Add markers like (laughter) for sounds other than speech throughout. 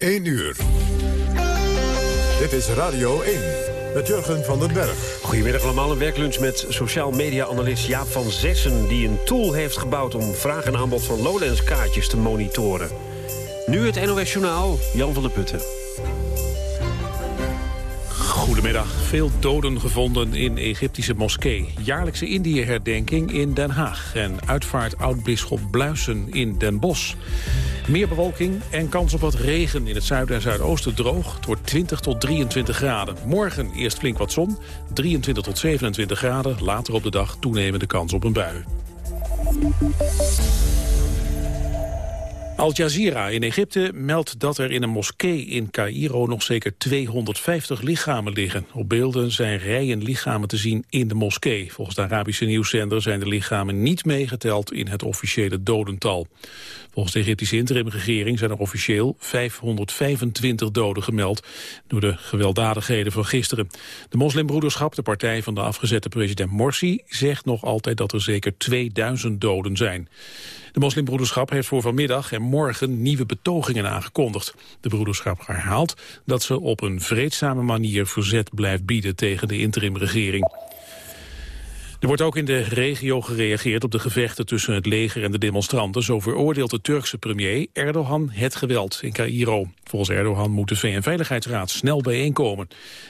1 uur. Dit is Radio 1 met Jurgen van den Berg. Goedemiddag allemaal, een werklunch met sociaal media-analyst Jaap van Zessen... die een tool heeft gebouwd om vraag en aanbod van Lowlands-kaartjes te monitoren. Nu het NOS Journaal, Jan van der Putten. Goedemiddag. Veel doden gevonden in Egyptische moskee. Jaarlijkse Indië-herdenking in Den Haag. En uitvaart oud-bisschop Bluisen in Den Bosch. Meer bewolking en kans op wat regen in het zuiden en zuidoosten droog. Het wordt 20 tot 23 graden. Morgen eerst flink wat zon, 23 tot 27 graden. Later op de dag toenemende kans op een bui. Al Jazeera in Egypte meldt dat er in een moskee in Cairo nog zeker 250 lichamen liggen. Op beelden zijn rijen lichamen te zien in de moskee. Volgens de Arabische nieuwszender zijn de lichamen niet meegeteld in het officiële dodental. Volgens de Egyptische interimregering zijn er officieel 525 doden gemeld door de gewelddadigheden van gisteren. De moslimbroederschap, de partij van de afgezette president Morsi, zegt nog altijd dat er zeker 2000 doden zijn. De moslimbroederschap heeft voor vanmiddag en morgen nieuwe betogingen aangekondigd. De broederschap herhaalt dat ze op een vreedzame manier verzet blijft bieden tegen de interimregering. Er wordt ook in de regio gereageerd op de gevechten tussen het leger en de demonstranten. Zo veroordeelt de Turkse premier Erdogan het geweld in Cairo. Volgens Erdogan moet de VN-veiligheidsraad snel bijeenkomen.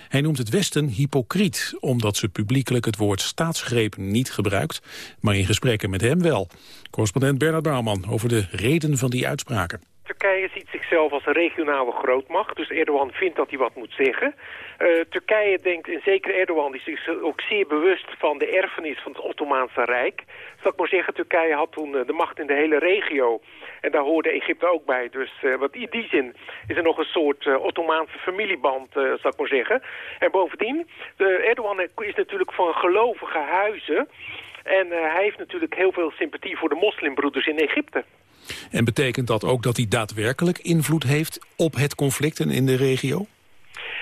Hij noemt het Westen hypocriet, omdat ze publiekelijk het woord staatsgreep niet gebruikt, maar in gesprekken met hem wel. Correspondent Bernard Bouwman over de reden van die uitspraken. Turkije ziet zichzelf als een regionale grootmacht, dus Erdogan vindt dat hij wat moet zeggen. Uh, Turkije denkt, en zeker Erdogan, is zich ook zeer bewust van de erfenis van het Ottomaanse Rijk. Zal ik maar zeggen, Turkije had toen uh, de macht in de hele regio. En daar hoorde Egypte ook bij. Dus uh, wat in die zin is er nog een soort Ottomaanse familieband, zal ik maar zeggen. En bovendien, Erdogan is natuurlijk van gelovige huizen. En hij heeft natuurlijk heel veel sympathie voor de moslimbroeders in Egypte. En betekent dat ook dat hij daadwerkelijk invloed heeft op het conflict en in de regio?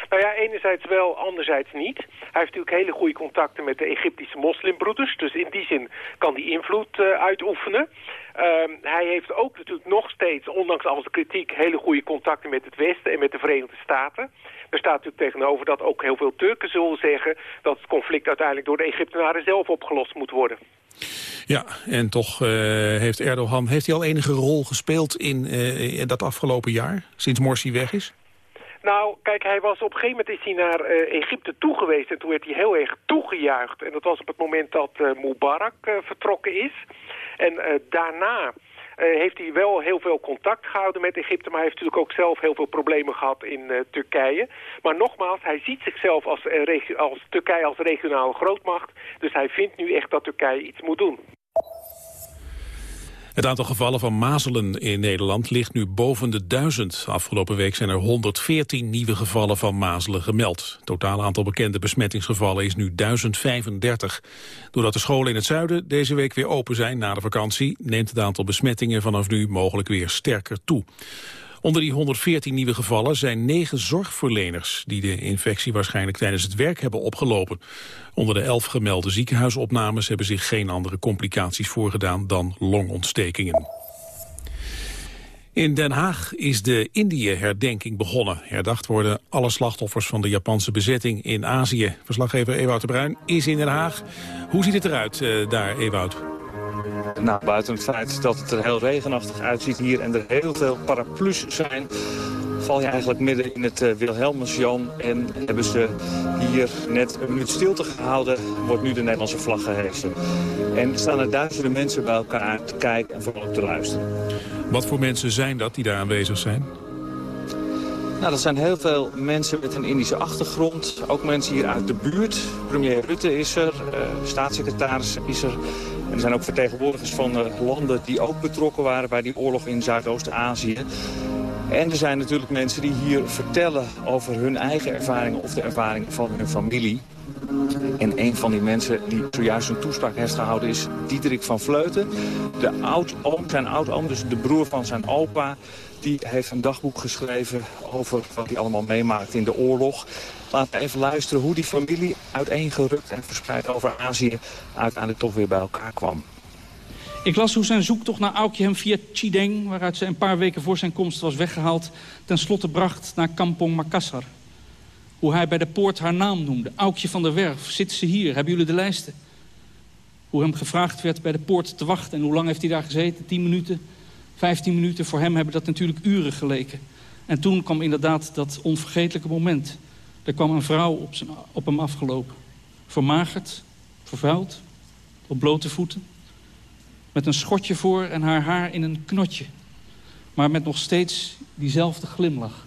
Nou ja, enerzijds wel, anderzijds niet. Hij heeft natuurlijk hele goede contacten met de Egyptische moslimbroeders. Dus in die zin kan hij invloed uh, uitoefenen. Um, hij heeft ook natuurlijk nog steeds, ondanks al zijn kritiek... hele goede contacten met het Westen en met de Verenigde Staten. Er staat natuurlijk tegenover dat ook heel veel Turken zullen zeggen... dat het conflict uiteindelijk door de Egyptenaren zelf opgelost moet worden. Ja, en toch uh, heeft Erdogan heeft hij al enige rol gespeeld in, in dat afgelopen jaar, sinds Morsi weg is? Nou, kijk, hij was op een gegeven moment is hij naar uh, Egypte toegeweest en toen werd hij heel erg toegejuicht. En dat was op het moment dat uh, Mubarak uh, vertrokken is. En daarna heeft hij wel heel veel contact gehouden met Egypte... maar hij heeft natuurlijk ook zelf heel veel problemen gehad in Turkije. Maar nogmaals, hij ziet zichzelf als, als Turkije als regionale grootmacht. Dus hij vindt nu echt dat Turkije iets moet doen. Het aantal gevallen van mazelen in Nederland ligt nu boven de duizend. Afgelopen week zijn er 114 nieuwe gevallen van mazelen gemeld. Het totale aantal bekende besmettingsgevallen is nu 1035. Doordat de scholen in het zuiden deze week weer open zijn na de vakantie... neemt het aantal besmettingen vanaf nu mogelijk weer sterker toe. Onder die 114 nieuwe gevallen zijn negen zorgverleners... die de infectie waarschijnlijk tijdens het werk hebben opgelopen. Onder de elf gemelde ziekenhuisopnames... hebben zich geen andere complicaties voorgedaan dan longontstekingen. In Den Haag is de Indië-herdenking begonnen. Herdacht worden alle slachtoffers van de Japanse bezetting in Azië. Verslaggever Ewout de Bruin is in Den Haag. Hoe ziet het eruit uh, daar, Ewout? Nou, buiten het feit dat het er heel regenachtig uitziet hier en er heel veel paraplu's zijn val je eigenlijk midden in het uh, Wilhelmusjan. En hebben ze hier net een minuut stilte gehouden, wordt nu de Nederlandse vlag gehezen. En er staan er duizenden mensen bij elkaar te kijken en vooral te luisteren. Wat voor mensen zijn dat die daar aanwezig zijn? Nou, dat zijn heel veel mensen met een Indische achtergrond. Ook mensen hier uit de buurt. Premier Rutte is er, uh, staatssecretaris is er. Er zijn ook vertegenwoordigers van uh, landen die ook betrokken waren bij die oorlog in Zuidoost-Azië. En er zijn natuurlijk mensen die hier vertellen over hun eigen ervaringen of de ervaringen van hun familie. En een van die mensen die zojuist een toespraak heeft gehouden is Diederik van Vleuten. De oud-oom, zijn oud-oom, dus de broer van zijn opa, die heeft een dagboek geschreven over wat hij allemaal meemaakt in de oorlog. Laten we even luisteren hoe die familie uiteengerukt en verspreid over Azië uiteindelijk toch weer bij elkaar kwam. Ik las hoe zijn zoektocht naar Aukje hem via Chideng... waaruit ze een paar weken voor zijn komst was weggehaald... ten slotte bracht naar Kampong Makassar. Hoe hij bij de poort haar naam noemde. Aukje van der Werf, zit ze hier? Hebben jullie de lijsten? Hoe hem gevraagd werd bij de poort te wachten. En hoe lang heeft hij daar gezeten? 10 minuten, 15 minuten. Voor hem hebben dat natuurlijk uren geleken. En toen kwam inderdaad dat onvergetelijke moment. Er kwam een vrouw op, zijn, op hem afgelopen. Vermagerd, vervuild, op blote voeten. Met een schotje voor en haar haar in een knotje. Maar met nog steeds diezelfde glimlach.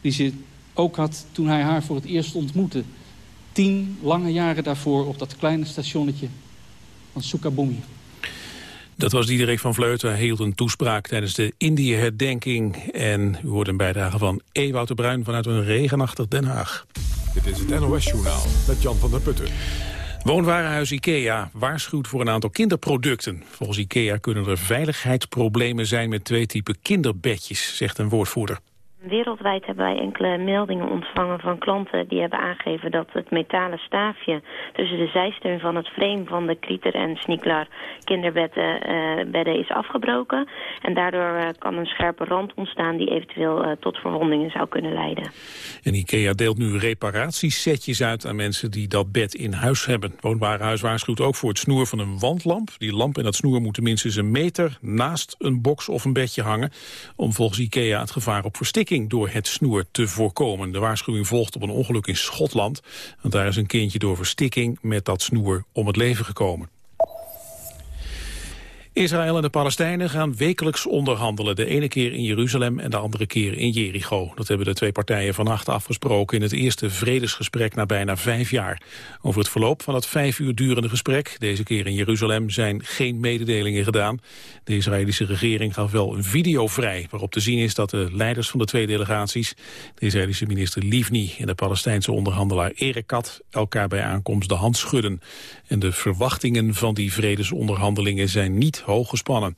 Die ze ook had toen hij haar voor het eerst ontmoette. Tien lange jaren daarvoor op dat kleine stationnetje van Sukabumi. Dat was Diederik van Vleuten. Hij hield een toespraak tijdens de Indië-herdenking. En u hoort een bijdrage van Ewout de Bruin vanuit een regenachtig Den Haag. Dit is het NOS-journaal met Jan van der Putten. Woonwarenhuis IKEA waarschuwt voor een aantal kinderproducten. Volgens IKEA kunnen er veiligheidsproblemen zijn met twee typen kinderbedjes, zegt een woordvoerder. Wereldwijd hebben wij enkele meldingen ontvangen van klanten die hebben aangegeven dat het metalen staafje tussen de zijsteun van het frame van de Krieter en Sniklar kinderbedden uh, bedden is afgebroken. En daardoor uh, kan een scherpe rand ontstaan die eventueel uh, tot verwondingen zou kunnen leiden. En IKEA deelt nu reparatiesetjes uit aan mensen die dat bed in huis hebben. Woonwarenhuis waarschuwt ook voor het snoer van een wandlamp. Die lamp en dat snoer moeten minstens een meter naast een box of een bedje hangen om volgens IKEA het gevaar op verstikking door het snoer te voorkomen. De waarschuwing volgt op een ongeluk in Schotland. Want daar is een kindje door verstikking met dat snoer om het leven gekomen. Israël en de Palestijnen gaan wekelijks onderhandelen. De ene keer in Jeruzalem en de andere keer in Jericho. Dat hebben de twee partijen vannacht afgesproken... in het eerste vredesgesprek na bijna vijf jaar. Over het verloop van het vijf uur durende gesprek... deze keer in Jeruzalem zijn geen mededelingen gedaan. De Israëlische regering gaf wel een video vrij... waarop te zien is dat de leiders van de twee delegaties... de Israëlische minister Livni en de Palestijnse onderhandelaar Erekat... elkaar bij aankomst de hand schudden. En de verwachtingen van die vredesonderhandelingen zijn niet hoog gespannen.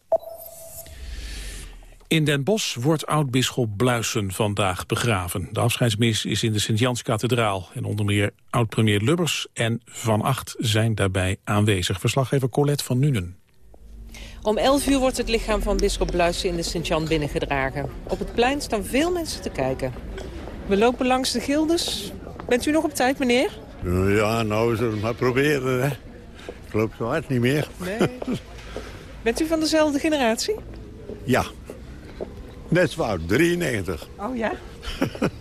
In Den Bosch wordt oud-bisschop Bluisen vandaag begraven. De afscheidsmis is in de Sint-Jans-kathedraal. En onder meer oud-premier Lubbers en Van Acht zijn daarbij aanwezig. Verslaggever Colette van Nuenen. Om 11 uur wordt het lichaam van bisschop Bluisen in de Sint-Jan binnengedragen. Op het plein staan veel mensen te kijken. We lopen langs de gildes. Bent u nog op tijd, meneer? Ja, nou, we zullen het maar proberen, hè. Ik loop zo hard niet meer. Nee. (laughs) Bent u van dezelfde generatie? Ja. Net zo oud, 93. Oh ja?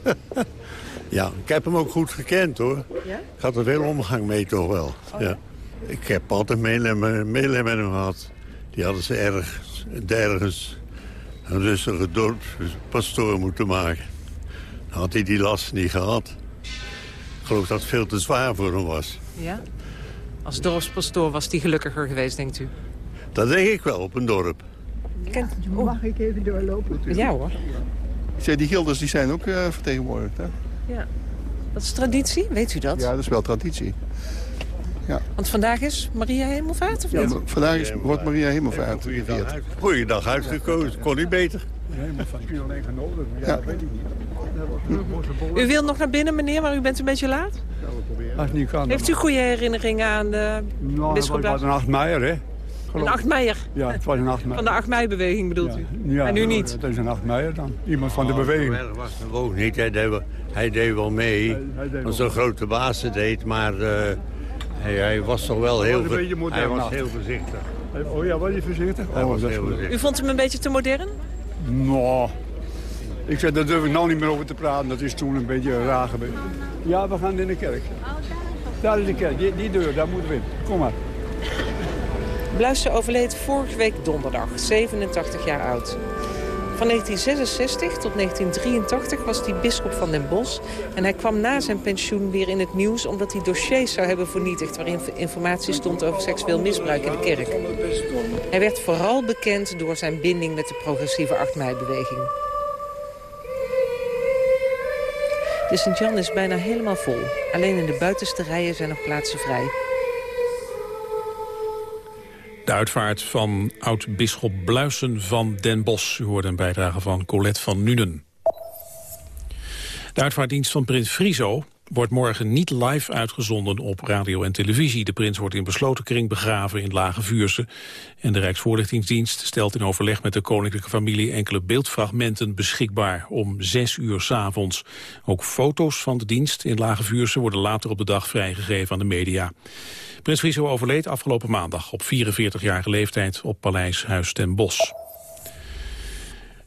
(laughs) ja, ik heb hem ook goed gekend hoor. Ja? Ik had er veel omgang mee toch wel. Oh, ja. Ik heb altijd medelijden met hem gehad. Die hadden ze ergens, ergens een rustige dorpspastoor moeten maken. Dan had hij die last niet gehad. Ik geloof dat het veel te zwaar voor hem was. Ja? Als dorpspastoor was hij gelukkiger geweest, denkt u? Dat denk ik wel, op een dorp. Kent... Oh. Mag ik even doorlopen? Ja hoor. Zeg, die gilders die zijn ook uh, vertegenwoordigd, hè? Ja. Dat is traditie, weet u dat? Ja, dat is wel traditie. Ja. Want vandaag is Maria Hemelvaart, of niet? Ja, vandaag is, wordt Maria Hemelvaart gevierd. Goeie dag uitgekozen, kon niet beter. Hemelvaart alleen genodigd, ja, ja. weet ik niet. U wilt nog naar binnen, meneer, maar u bent een beetje laat? Als het niet kan. Heeft u goede herinneringen aan de nou? Het was een 8 meijer, hè? Een 8 meijer? Ja, het was een 8 meijer. Van de 8 mei-beweging bedoelt u? Ja, en u niet? Het is een 8 meijer dan. Iemand van de beweging. Oh, was ook niet. Hij deed, hij deed wel mee. Hij, hij deed als een grote baas deed, maar uh, hij, hij, was toch wel heel, was hij was heel voorzichtig. Oh ja, was hij voorzichtig? Hij was heel voorzichtig. U vond hem een beetje te modern? Nou, ik zeg, daar durf ik nou niet meer over te praten. Dat is toen een beetje raar geweest. Ja, we gaan in de kerk. Daar is de kerk, die, die deur, daar moeten we in. Kom maar. Bluissen overleed vorige week donderdag, 87 jaar oud. Van 1966 tot 1983 was hij bisschop van Den Bosch. En hij kwam na zijn pensioen weer in het nieuws... omdat hij dossiers zou hebben vernietigd... waarin informatie stond over seksueel misbruik in de kerk. Hij werd vooral bekend door zijn binding met de progressieve 8 mei-beweging. De Sint-Jan is bijna helemaal vol. Alleen in de buitenste rijen zijn nog plaatsen vrij. De uitvaart van oud-bisschop Bluisen van Den Bosch. U hoorde een bijdrage van Colette van Nuenen. De uitvaartdienst van prins Friso wordt morgen niet live uitgezonden op radio en televisie. De prins wordt in besloten kring begraven in Lage Vuurse. En de Rijksvoorlichtingsdienst stelt in overleg met de koninklijke familie enkele beeldfragmenten beschikbaar om zes uur s avonds. Ook foto's van de dienst in Lage Vuurse worden later op de dag vrijgegeven aan de media. Prins Friso overleed afgelopen maandag op 44-jarige leeftijd op Paleis Huis ten Bosch.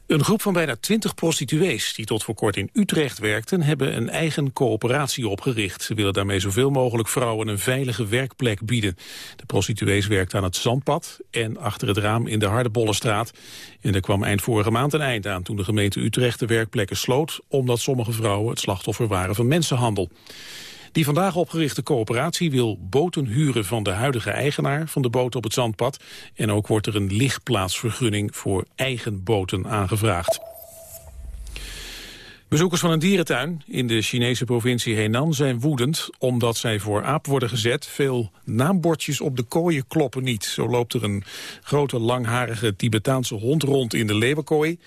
Een groep van bijna 20 prostituees die tot voor kort in Utrecht werkten... hebben een eigen coöperatie opgericht. Ze willen daarmee zoveel mogelijk vrouwen een veilige werkplek bieden. De prostituees werkten aan het Zandpad en achter het raam in de Hardebollenstraat. En er kwam eind vorige maand een eind aan toen de gemeente Utrecht de werkplekken sloot... omdat sommige vrouwen het slachtoffer waren van mensenhandel. Die vandaag opgerichte coöperatie wil boten huren van de huidige eigenaar van de boot op het zandpad. En ook wordt er een lichtplaatsvergunning voor eigen boten aangevraagd. Bezoekers van een dierentuin in de Chinese provincie Henan zijn woedend omdat zij voor aap worden gezet. Veel naambordjes op de kooien kloppen niet. Zo loopt er een grote langharige Tibetaanse hond rond in de leeuwenkooi.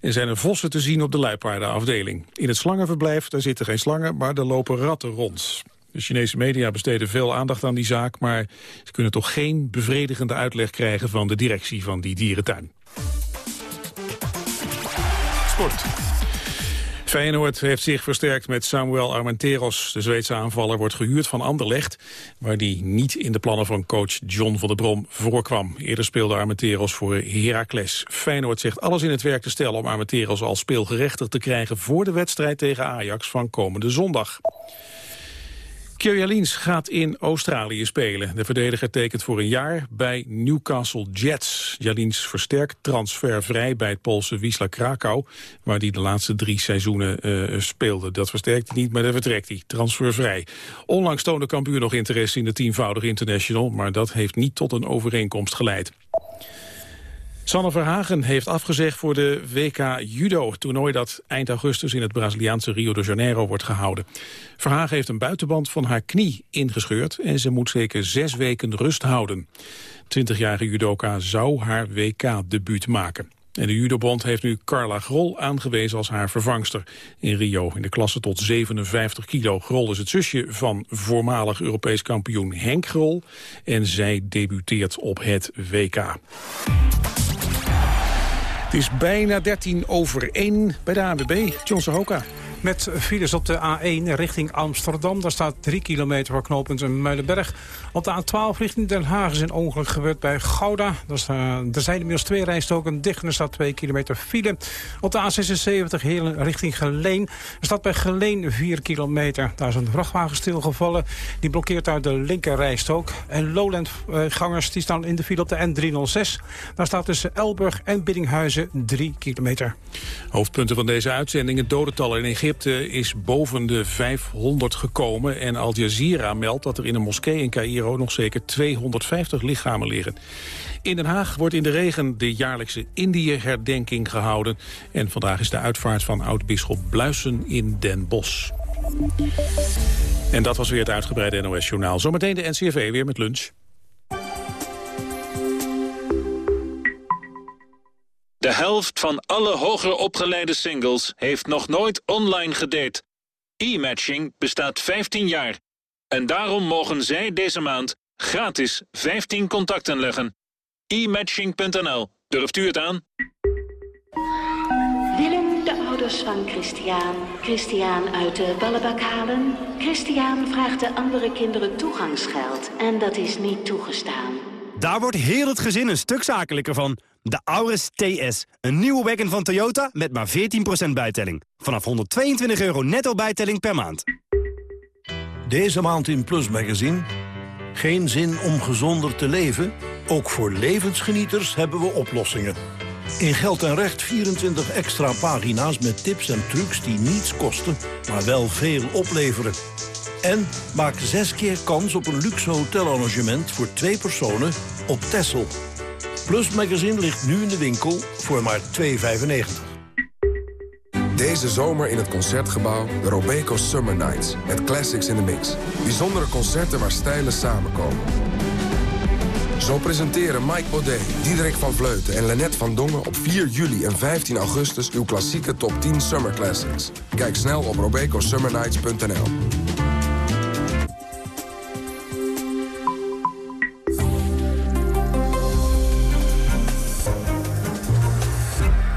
En zijn er vossen te zien op de luipaardenafdeling. In het slangenverblijf daar zitten geen slangen, maar er lopen ratten rond. De Chinese media besteden veel aandacht aan die zaak... maar ze kunnen toch geen bevredigende uitleg krijgen van de directie van die dierentuin. Sport. Feyenoord heeft zich versterkt met Samuel Armenteros. De Zweedse aanvaller wordt gehuurd van Anderlecht... waar die niet in de plannen van coach John van der Brom voorkwam. Eerder speelde Armenteros voor Heracles. Feyenoord zegt alles in het werk te stellen om Armenteros als speelgerechtigd te krijgen... voor de wedstrijd tegen Ajax van komende zondag. Kjell gaat in Australië spelen. De verdediger tekent voor een jaar bij Newcastle Jets. Jalins versterkt transfervrij bij het Poolse Wisla Krakau... waar hij de laatste drie seizoenen uh, speelde. Dat versterkt hij niet, maar daar vertrekt hij. Transfervrij. Onlangs toonde kampioen nog interesse in de tienvoudig international... maar dat heeft niet tot een overeenkomst geleid. Sanne Verhagen heeft afgezegd voor de WK Judo, toernooi dat eind augustus in het Braziliaanse Rio de Janeiro wordt gehouden. Verhagen heeft een buitenband van haar knie ingescheurd en ze moet zeker zes weken rust houden. 20-jarige judoka zou haar WK-debuut maken. En de judobond heeft nu Carla Grol aangewezen als haar vervangster in Rio. In de klasse tot 57 kilo. Grol is het zusje van voormalig Europees kampioen Henk Grol. En zij debuteert op het WK. Het is bijna 13 over 1 bij de ANWB. John Sahoka. Met files op de A1 richting Amsterdam. Daar staat 3 kilometer voor knooppunt Muidenberg. Op de A12 richting Den Haag is een ongeluk gebeurd bij Gouda. Er, er zijn inmiddels twee rijstoken dicht en staat 2 kilometer file. Op de A76 richting Geleen. Er staat bij Geleen 4 kilometer. Daar is een vrachtwagen stilgevallen. Die blokkeert uit de linker rijstok. En Lowland-gangers die staan in de file op de N306. Daar staat tussen Elburg en Biddinghuizen 3 kilometer. Hoofdpunten van deze uitzending. Het dodental in Egypte is boven de 500 gekomen. En Al Jazeera meldt dat er in een moskee in Cairo nog zeker 250 lichamen liggen. In Den Haag wordt in de regen de jaarlijkse Indië-herdenking gehouden. En vandaag is de uitvaart van oud-bisschop Bluisen in Den Bosch. En dat was weer het uitgebreide NOS-journaal. Zometeen de NCRV weer met lunch. De helft van alle hoger opgeleide singles heeft nog nooit online gedate. E-matching bestaat 15 jaar. En daarom mogen zij deze maand gratis 15 contacten leggen. e-matching.nl. Durft u het aan? Willem de ouders van Christian. Christian uit de ballenbak halen. Christian vraagt de andere kinderen toegangsgeld. En dat is niet toegestaan. Daar wordt heel het gezin een stuk zakelijker van. De Auris TS. Een nieuwe wagon van Toyota met maar 14% bijtelling. Vanaf 122 euro netto bijtelling per maand. Deze maand in Plus Magazine. Geen zin om gezonder te leven? Ook voor levensgenieters hebben we oplossingen. In Geld en Recht 24 extra pagina's met tips en trucs die niets kosten, maar wel veel opleveren. En maak zes keer kans op een luxe hotelarrangement voor twee personen op Texel. Plus Magazine ligt nu in de winkel voor maar 2,95. Deze zomer in het Concertgebouw de Robeco Summer Nights. Met classics in the mix. Bijzondere concerten waar stijlen samenkomen. Zo presenteren Mike Baudet, Diederik van Vleuten en Lennet van Dongen... op 4 juli en 15 augustus uw klassieke top 10 Summer Classics. Kijk snel op robecosummernights.nl.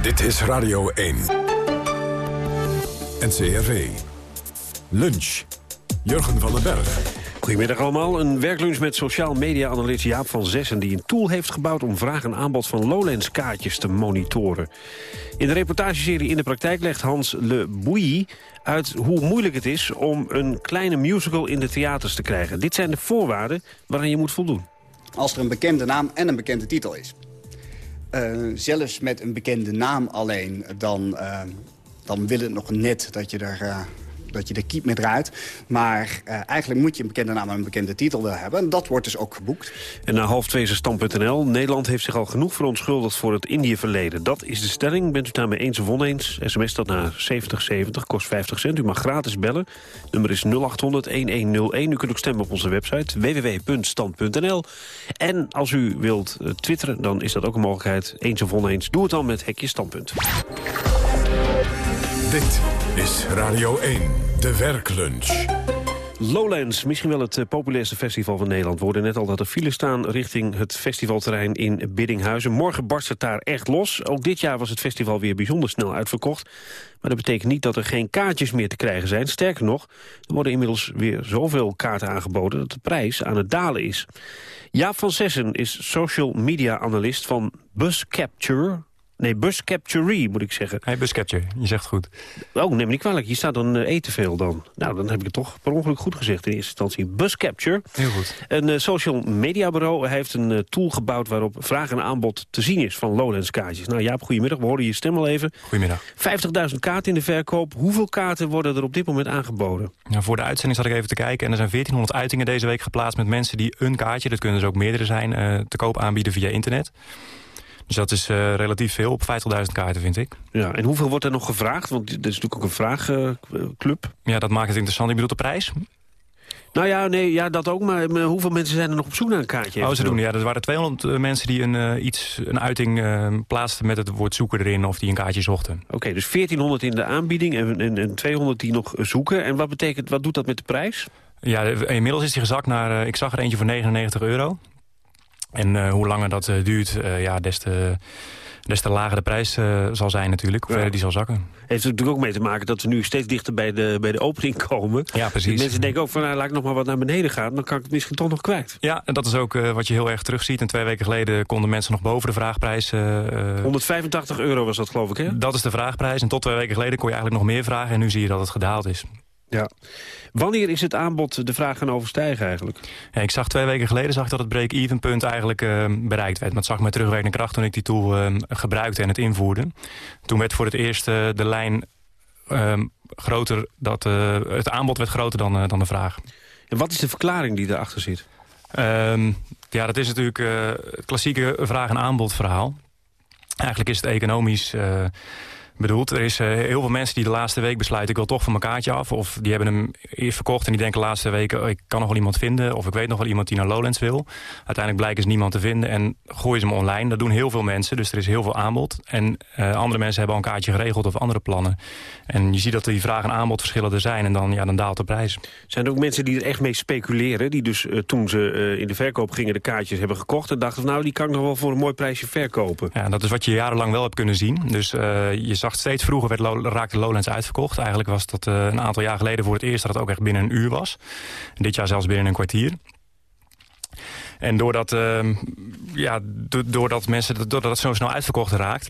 Dit is Radio 1. NCRV. Lunch. Jurgen van den Berg. Goedemiddag allemaal. Een werklunch met sociaal media-analyst Jaap van Zessen... die een tool heeft gebouwd om vraag en aanbod van Lowlands-kaartjes te monitoren. In de reportageserie In de Praktijk legt Hans Le Bouilly uit hoe moeilijk het is... om een kleine musical in de theaters te krijgen. Dit zijn de voorwaarden waaraan je moet voldoen. Als er een bekende naam en een bekende titel is. Uh, zelfs met een bekende naam alleen, dan, uh, dan wil het nog net dat je er... Dat je de kiep mee draait. Maar uh, eigenlijk moet je een bekende naam en een bekende titel willen hebben. En dat wordt dus ook geboekt. En na half twee is stand.nl. Nederland heeft zich al genoeg verontschuldigd voor het Indië-verleden. Dat is de stelling. Bent u daarmee eens of oneens? SMS dat naar 7070, kost 50 cent. U mag gratis bellen. Nummer is 0800-1101. U kunt ook stemmen op onze website www.stand.nl. En als u wilt uh, twitteren, dan is dat ook een mogelijkheid. Eens of oneens, doe het dan met Hekje Standpunt. Dit is Radio 1, de werklunch. Lowlands, misschien wel het uh, populairste festival van Nederland. We hoorden net al dat er files staan richting het festivalterrein in Biddinghuizen. Morgen barst het daar echt los. Ook dit jaar was het festival weer bijzonder snel uitverkocht. Maar dat betekent niet dat er geen kaartjes meer te krijgen zijn. Sterker nog, er worden inmiddels weer zoveel kaarten aangeboden... dat de prijs aan het dalen is. Jaap van Sessen is social media analist van Bus Capture Nee, bus capture moet ik zeggen. Hey, bus capture, je zegt goed. Oh, neem me niet kwalijk. Je staat dan uh, veel dan. Nou, dan heb ik het toch per ongeluk goed gezegd in eerste instantie. Bus capture. Heel goed. Een uh, social media bureau heeft een uh, tool gebouwd... waarop vraag en aanbod te zien is van Lowlands kaartjes. Nou Jaap, goedemiddag. We hoorden je stem al even. Goedemiddag. 50.000 kaarten in de verkoop. Hoeveel kaarten worden er op dit moment aangeboden? Nou, voor de uitzending zat ik even te kijken. En er zijn 1400 uitingen deze week geplaatst met mensen die een kaartje... dat kunnen dus ook meerdere zijn, te koop aanbieden via internet. Dus dat is uh, relatief veel op 50.000 kaarten, vind ik. Ja, en hoeveel wordt er nog gevraagd? Want dit is natuurlijk ook een vraagclub. Uh, ja, dat maakt het interessant. Ik bedoel de prijs? Nou ja, nee, ja, dat ook. Maar, hoeveel mensen zijn er nog op zoek naar een kaartje? Oh, ze doen, ja. Er waren 200 uh, mensen die een, uh, iets, een uiting uh, plaatsten met het woord zoeken erin... of die een kaartje zochten. Oké, okay, dus 1400 in de aanbieding en, en, en, 200 die nog zoeken. En wat betekent, wat doet dat met de prijs? Ja, inmiddels is die gezakt naar... ik zag er eentje voor 99 euro. En uh, hoe langer dat uh, duurt, uh, ja, des te, des te lager de prijs zal zijn natuurlijk. Hoe verder die zal zakken. Heeft er natuurlijk ook mee te maken dat we nu steeds dichter bij de, bij de opening (laughs) komen. Ja, precies. Dus mensen denken ook van, nou, laat ik nog maar wat naar beneden gaan. Dan kan ik het misschien toch nog kwijt. Ja, en dat is ook wat je heel erg terugziet. En twee weken geleden konden mensen nog boven de vraagprijs... 185 euro was dat geloof ik, hè? Dat is de vraagprijs. En tot twee weken geleden kon je eigenlijk nog meer vragen. En nu zie je dat het gedaald is. Ja. Wanneer is het aanbod de vraag gaan overstijgen eigenlijk? Ja, ik zag twee weken geleden zag dat het break-even punt eigenlijk uh, bereikt werd. Maar het zag met terugwerkende kracht toen ik die tool uh, gebruikte en het invoerde. Toen werd voor het eerst uh, de lijn groter, dat, het aanbod werd groter dan, dan de vraag. En wat is de verklaring die erachter zit? Ja, dat is natuurlijk het klassieke vraag- en aanbod verhaal. Eigenlijk is het economisch bedoeld. Er is uh, heel veel mensen die de laatste week besluiten... ik wil toch van mijn kaartje af. Of die hebben hem eerst verkocht en die denken de laatste weken... Oh, ik kan nog wel iemand vinden. Of ik weet nog wel iemand die naar Lowlands wil. Uiteindelijk blijkt is niemand te vinden en gooien ze hem online. Dat doen heel veel mensen, dus er is heel veel aanbod. En uh, andere mensen hebben al een kaartje geregeld of andere plannen. En je ziet dat die vraag en aanbod verschillen er zijn. En dan, ja, dan daalt de prijs. Zijn er ook mensen die er echt mee speculeren? Die dus uh, toen ze in de verkoop gingen de kaartjes hebben gekocht... en dachten van nou, die kan ik nog wel voor een mooi prijsje verkopen. Ja, dat is wat je jarenlang wel hebt kunnen zien. Dus je zag steeds vroeger werd raakte Lowlands uitverkocht. Eigenlijk was dat uh, een aantal jaar geleden voor het eerst dat het ook echt binnen een uur was. Dit jaar zelfs binnen een kwartier. En doordat, uh, ja, doordat, mensen, doordat het zo snel uitverkocht raakt...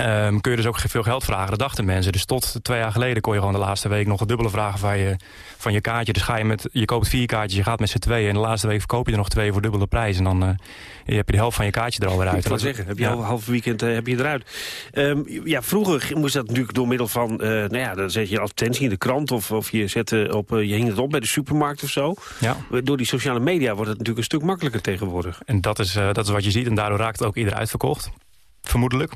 Um, kun je dus ook veel geld vragen. Dat dachten mensen. Dus tot twee jaar geleden kon je gewoon de laatste week nog een dubbele vragen van je, van je kaartje. Dus ga je met, je koopt vier kaartjes, je gaat met z'n tweeën. En de laatste week verkoop je er nog twee voor dubbele prijs. En dan uh, je heb je de helft van je kaartje er alweer uit. Ik wil zeggen, heb je ja. al half weekend uh, heb je eruit. Um, ja, vroeger moest dat natuurlijk door middel van... Uh, nou ja, dan zet je advertentie in de krant of, of je, zet, op, je hing het op bij de supermarkt of zo. Ja. Door die sociale media wordt het natuurlijk een stuk makkelijker tegenwoordig. En dat is, dat is wat je ziet en daardoor raakt ook ieder uitverkocht. Vermoedelijk.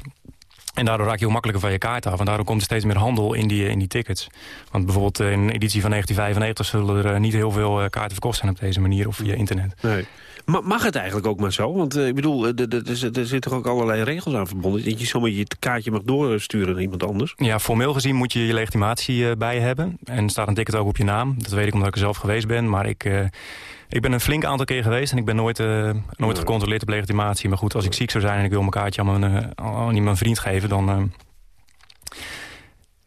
En daardoor raak je heel makkelijker van je kaart af. En daardoor komt er steeds meer handel in die, in die tickets. Want bijvoorbeeld in een editie van 1995 zullen er niet heel veel kaarten verkocht zijn op deze manier of via internet. Nee. Mag het eigenlijk ook maar zo? Want uh, ik bedoel, er, er zitten toch ook allerlei regels aan verbonden. Dat je zomaar je kaartje mag doorsturen naar iemand anders. Ja, formeel gezien moet je je legitimatie uh, bij hebben. En staat een ticket ook op je naam. Dat weet ik omdat ik er zelf geweest ben. Maar ik... Uh, Ik ben een flink aantal keer geweest en ik ben nooit, uh, nooit gecontroleerd op legitimatie. Maar goed, als ik ziek zou zijn en ik wil mijn kaartje aan mijn, aan mijn vriend geven... dan,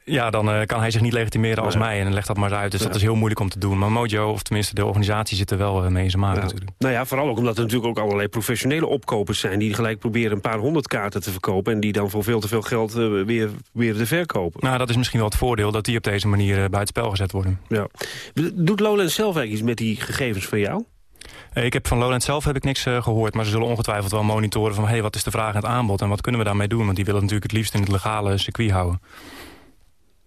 ja, dan uh, kan hij zich niet legitimeren als mij. En dan legt dat maar eens uit. Dus dat is heel moeilijk om te doen. Maar Mojo, of tenminste de organisatie, zit er wel uh, mee in zijn maat natuurlijk. Nou ja, vooral ook omdat er natuurlijk ook allerlei professionele opkopers zijn... die gelijk proberen een paar honderd kaarten te verkopen... en die dan voor veel te veel geld uh, weer, weer te verkopen. Nou, dat is misschien wel het voordeel... dat die op deze manier buitenspel gezet worden. Ja. Doet Lowlands zelf eigenlijk iets met die gegevens van jou? Ik heb van Lowland zelf heb ik niks uh, gehoord. Maar ze zullen ongetwijfeld wel monitoren van... hey, wat is de vraag en het aanbod en wat kunnen we daarmee doen? Want die willen natuurlijk het liefst in het legale circuit houden.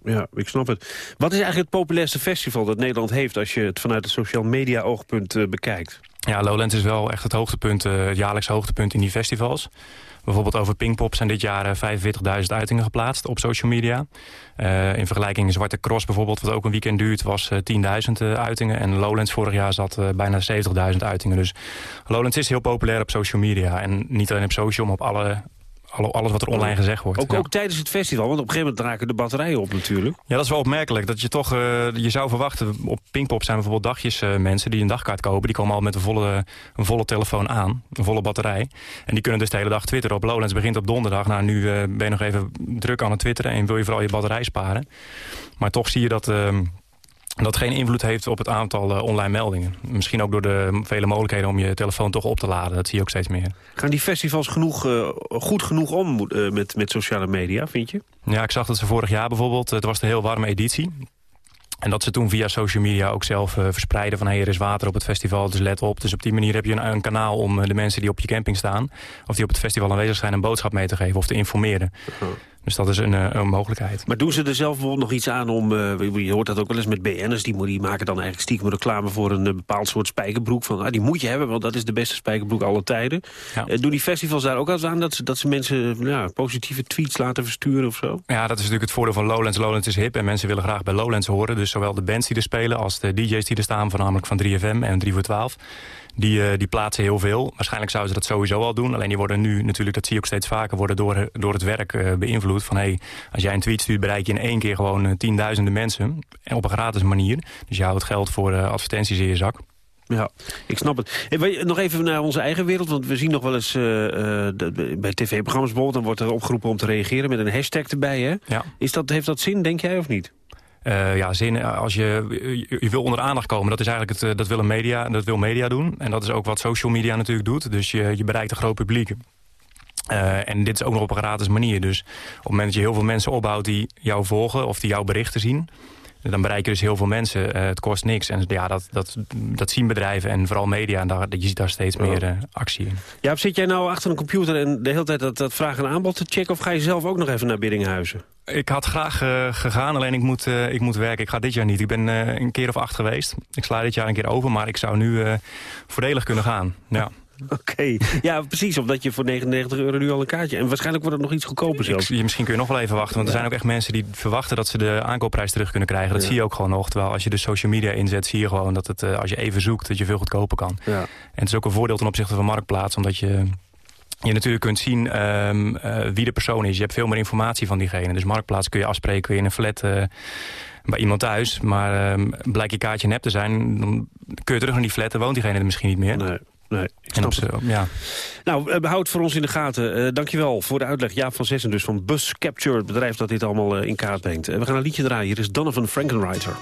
Ja, ik snap het. Wat is eigenlijk het populairste festival dat Nederland heeft... als je het vanuit het social media oogpunt uh, bekijkt? Ja, Lowlands is wel echt het hoogtepunt, uh, het jaarlijks hoogtepunt in die festivals. Bijvoorbeeld over Pinkpop zijn dit jaar 45.000 uitingen geplaatst op social media. In vergelijking Zwarte Cross bijvoorbeeld, wat ook een weekend duurt, was 10.000 uitingen. En Lowlands vorig jaar zat bijna 70.000 uitingen. Dus Lowlands is heel populair op social media. En niet alleen op social, maar op alle alles wat er online gezegd wordt. Ook, ook tijdens het festival, want op een gegeven moment raken de batterijen op natuurlijk. Ja, dat is wel opmerkelijk. Dat je toch, uh, je zou verwachten, op Pinkpop zijn bijvoorbeeld dagjes uh, mensen die een dagkaart kopen. Die komen al met een volle, een volle telefoon aan, een volle batterij. En die kunnen dus de hele dag twitteren op Lowlands. begint op donderdag. Nou, nu uh, ben je nog even druk aan het twitteren en wil je vooral je batterij sparen. Maar toch zie je dat ehm, dat geen invloed heeft op het aantal uh, online meldingen. Misschien ook door de vele mogelijkheden om je telefoon toch op te laden. Dat zie je ook steeds meer. Gaan die festivals genoeg, uh, goed genoeg om uh, met, met sociale media, vind je? Ja, ik zag dat ze vorig jaar bijvoorbeeld... het was een heel warme editie. En dat ze toen via social media ook zelf verspreiden van... hey, er is water op het festival, dus let op. Dus op die manier heb je een, een kanaal om de mensen die op je camping staan... of die op het festival aanwezig zijn een boodschap mee te geven of te informeren. -huh. Dus dat is een, eh, een, mogelijkheid. Maar doen ze er zelf bijvoorbeeld nog iets aan om... Uh, je hoort dat ook wel eens met BN'ers, die, die maken dan eigenlijk stiekem reclame voor een uh, bepaald soort spijkerbroek. Van, ah, die moet je hebben, want dat is de beste spijkerbroek alle tijden. Ja. doen die festivals daar ook aan dat ze, dat ze mensen ja, positieve tweets laten versturen of zo? Ja, dat is natuurlijk het voordeel van Lowlands. Lowlands is hip en mensen willen graag bij Lowlands horen. Dus zowel de bands die er spelen als de DJ's die er staan, voornamelijk van 3FM en 3 voor 12 die, uh, die plaatsen heel veel. Waarschijnlijk zouden ze dat sowieso al doen. Alleen die worden nu, natuurlijk, dat zie je ook steeds vaker... worden door, door het werk uh, beïnvloed. Van hey, als jij een tweet stuurt, bereik je in één keer gewoon uh, tienduizenden mensen. En op een gratis manier. Dus je houdt geld voor advertenties in je zak. Ja, ik snap het. Hey, nog even naar onze eigen wereld, want we zien nog wel eens uh, de, bij tv-programma's bijvoorbeeld... dan wordt er opgeroepen om te reageren met een hashtag erbij. Hè? Ja. Is dat, heeft dat zin, denk jij, of niet? Uh, ja, zin, als je, je wil onder aandacht komen, dat is eigenlijk het, dat wil, media, dat wil media doen. En dat is ook wat social media natuurlijk doet. Dus je, je bereikt een groot publiek. En dit is ook nog op een gratis manier. Dus op het moment dat je heel veel mensen opbouwt die jou volgen... of die jouw berichten zien... dan bereik je dus heel veel mensen. Uh, het kost niks. En ja, dat, dat, dat zien bedrijven en vooral media. En daar, je ziet daar steeds meer uh, actie in. Ja, zit jij nou achter een computer en de hele tijd dat, dat vraag en aanbod te checken... of ga je zelf ook nog even naar Biddinghuizen? Ik had graag uh, gegaan, alleen ik moet, uh, ik moet werken. Ik ga dit jaar niet. Ik ben uh, een keer of acht geweest. Ik sla dit jaar een keer over, maar ik zou nu voordelig kunnen gaan. Ja. (laughs) Oké, okay. ja precies, omdat je voor 99 euro nu al een kaartje... en waarschijnlijk wordt het nog iets goedkoper zelfs. Ik, misschien kun je nog wel even wachten, want er zijn ook echt mensen die verwachten... dat ze de aankoopprijs terug kunnen krijgen. Dat zie je ook gewoon nog. Terwijl als je de social media inzet, zie je gewoon dat het, als je even zoekt... dat je veel goedkoper kan. Ja. En het is ook een voordeel ten opzichte van Marktplaats, omdat je je natuurlijk kunt zien um, uh, wie de persoon is. Je hebt veel meer informatie van diegene. Dus Marktplaats kun je afspreken in een flat uh, bij iemand thuis. Maar um, blijkt je kaartje nep te zijn, dan kun je terug naar die flat... en woont diegene er misschien niet meer. Nee. Nee, ik snap het. Ja. Nou, uh, houd voor ons in de gaten. Uh, dankjewel voor de uitleg. Jaap van Zessen dus van Bus Capture, het bedrijf dat dit allemaal uh, in kaart brengt. we gaan een liedje draaien. Hier is Donovan Frankenwriter.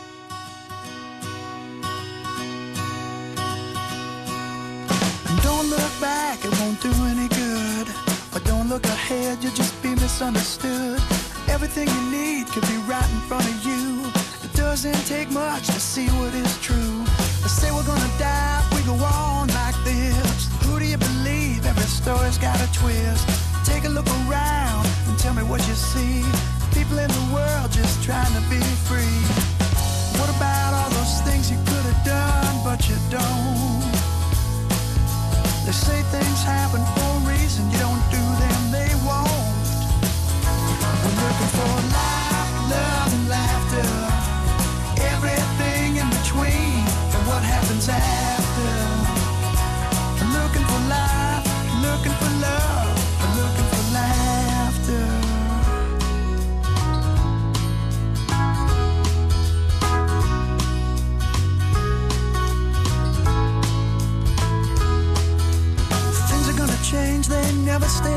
Don't look back, it won't do any good. But don't look ahead, you'll just be misunderstood. Everything you need could be right in front of you. It doesn't take much to see what is true. They say we're gonna die, story's got a twist. Take a look around and tell me what you see. People in the world just trying to be free. What about all those things you could have done, but you don't? They say things happen for a reason. You don't do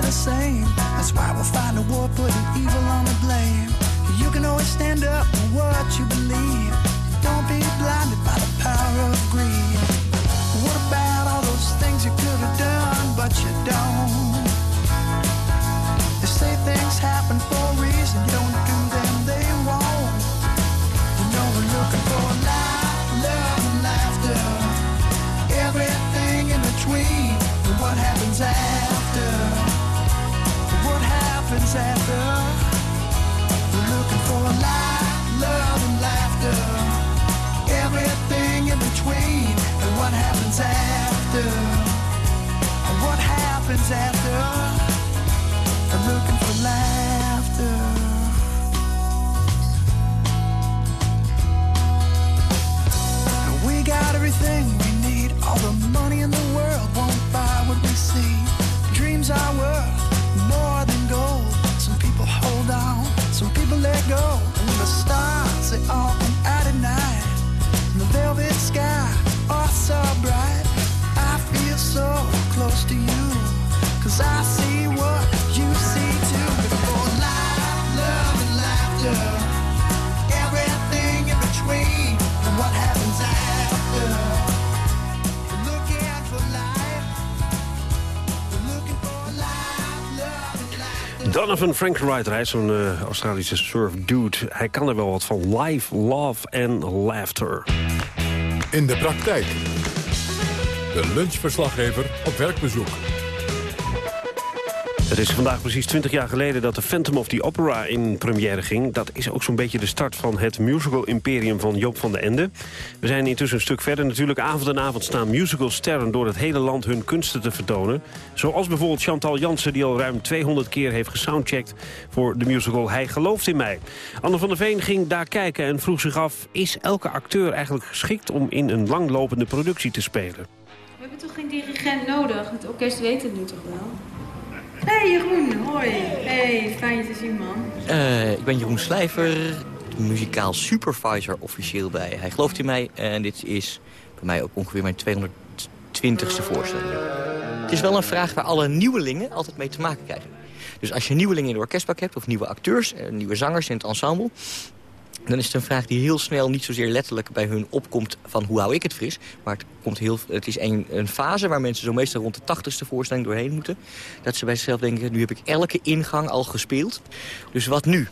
the same. That's why we're fighting a war, putting evil on the blame. You can always stand up for what you believe. Don't be blinded by the power of greed. What about all those things you could have done, but you don't? what happens after? I'm looking for laughter. And we got everything we need. All the money in the world won't buy what we see. Dreams are. Donovan Frank Wright, hij is zo'n eh, Australische surf dude. Hij kan er wel wat van. Life, love and laughter. In de praktijk. De lunchverslaggever op werkbezoek. Het is vandaag precies 20 jaar geleden dat de Phantom of the Opera in première ging. Dat is ook zo'n beetje de start van het musical-imperium van Joop van den Ende. We zijn intussen een stuk verder. Natuurlijk avond en avond staan musicalsterren door het hele land hun kunsten te vertonen. Zoals bijvoorbeeld Chantal Jansen die al ruim 200 keer heeft gesoundcheckt voor de musical Hij gelooft in mij. Anne van der Veen ging daar kijken en vroeg zich af... is elke acteur eigenlijk geschikt om in een langlopende productie te spelen? We hebben toch geen dirigent nodig? Het orkest weet het nu toch wel? Hey Jeroen, hoi. Hey, fijn je te zien man. Eh, ik ben Jeroen Slijver, muzikaal supervisor officieel bij Hij Gelooft in Mij. En dit is bij mij ook ongeveer mijn 220ste voorstelling. Het is wel een vraag waar alle nieuwelingen altijd mee te maken krijgen. Dus als je nieuwelingen in de orkestbak hebt, of nieuwe acteurs, eh, nieuwe zangers in het ensemble... dan is het een vraag die heel snel niet zozeer letterlijk bij hun opkomt van hoe hou ik het fris. Maar het, komt heel, het is een, een fase waar mensen zo meestal rond de tachtigste voorstelling doorheen moeten. Dat ze bij zichzelf denken, nu heb ik elke ingang al gespeeld. Dus wat nu?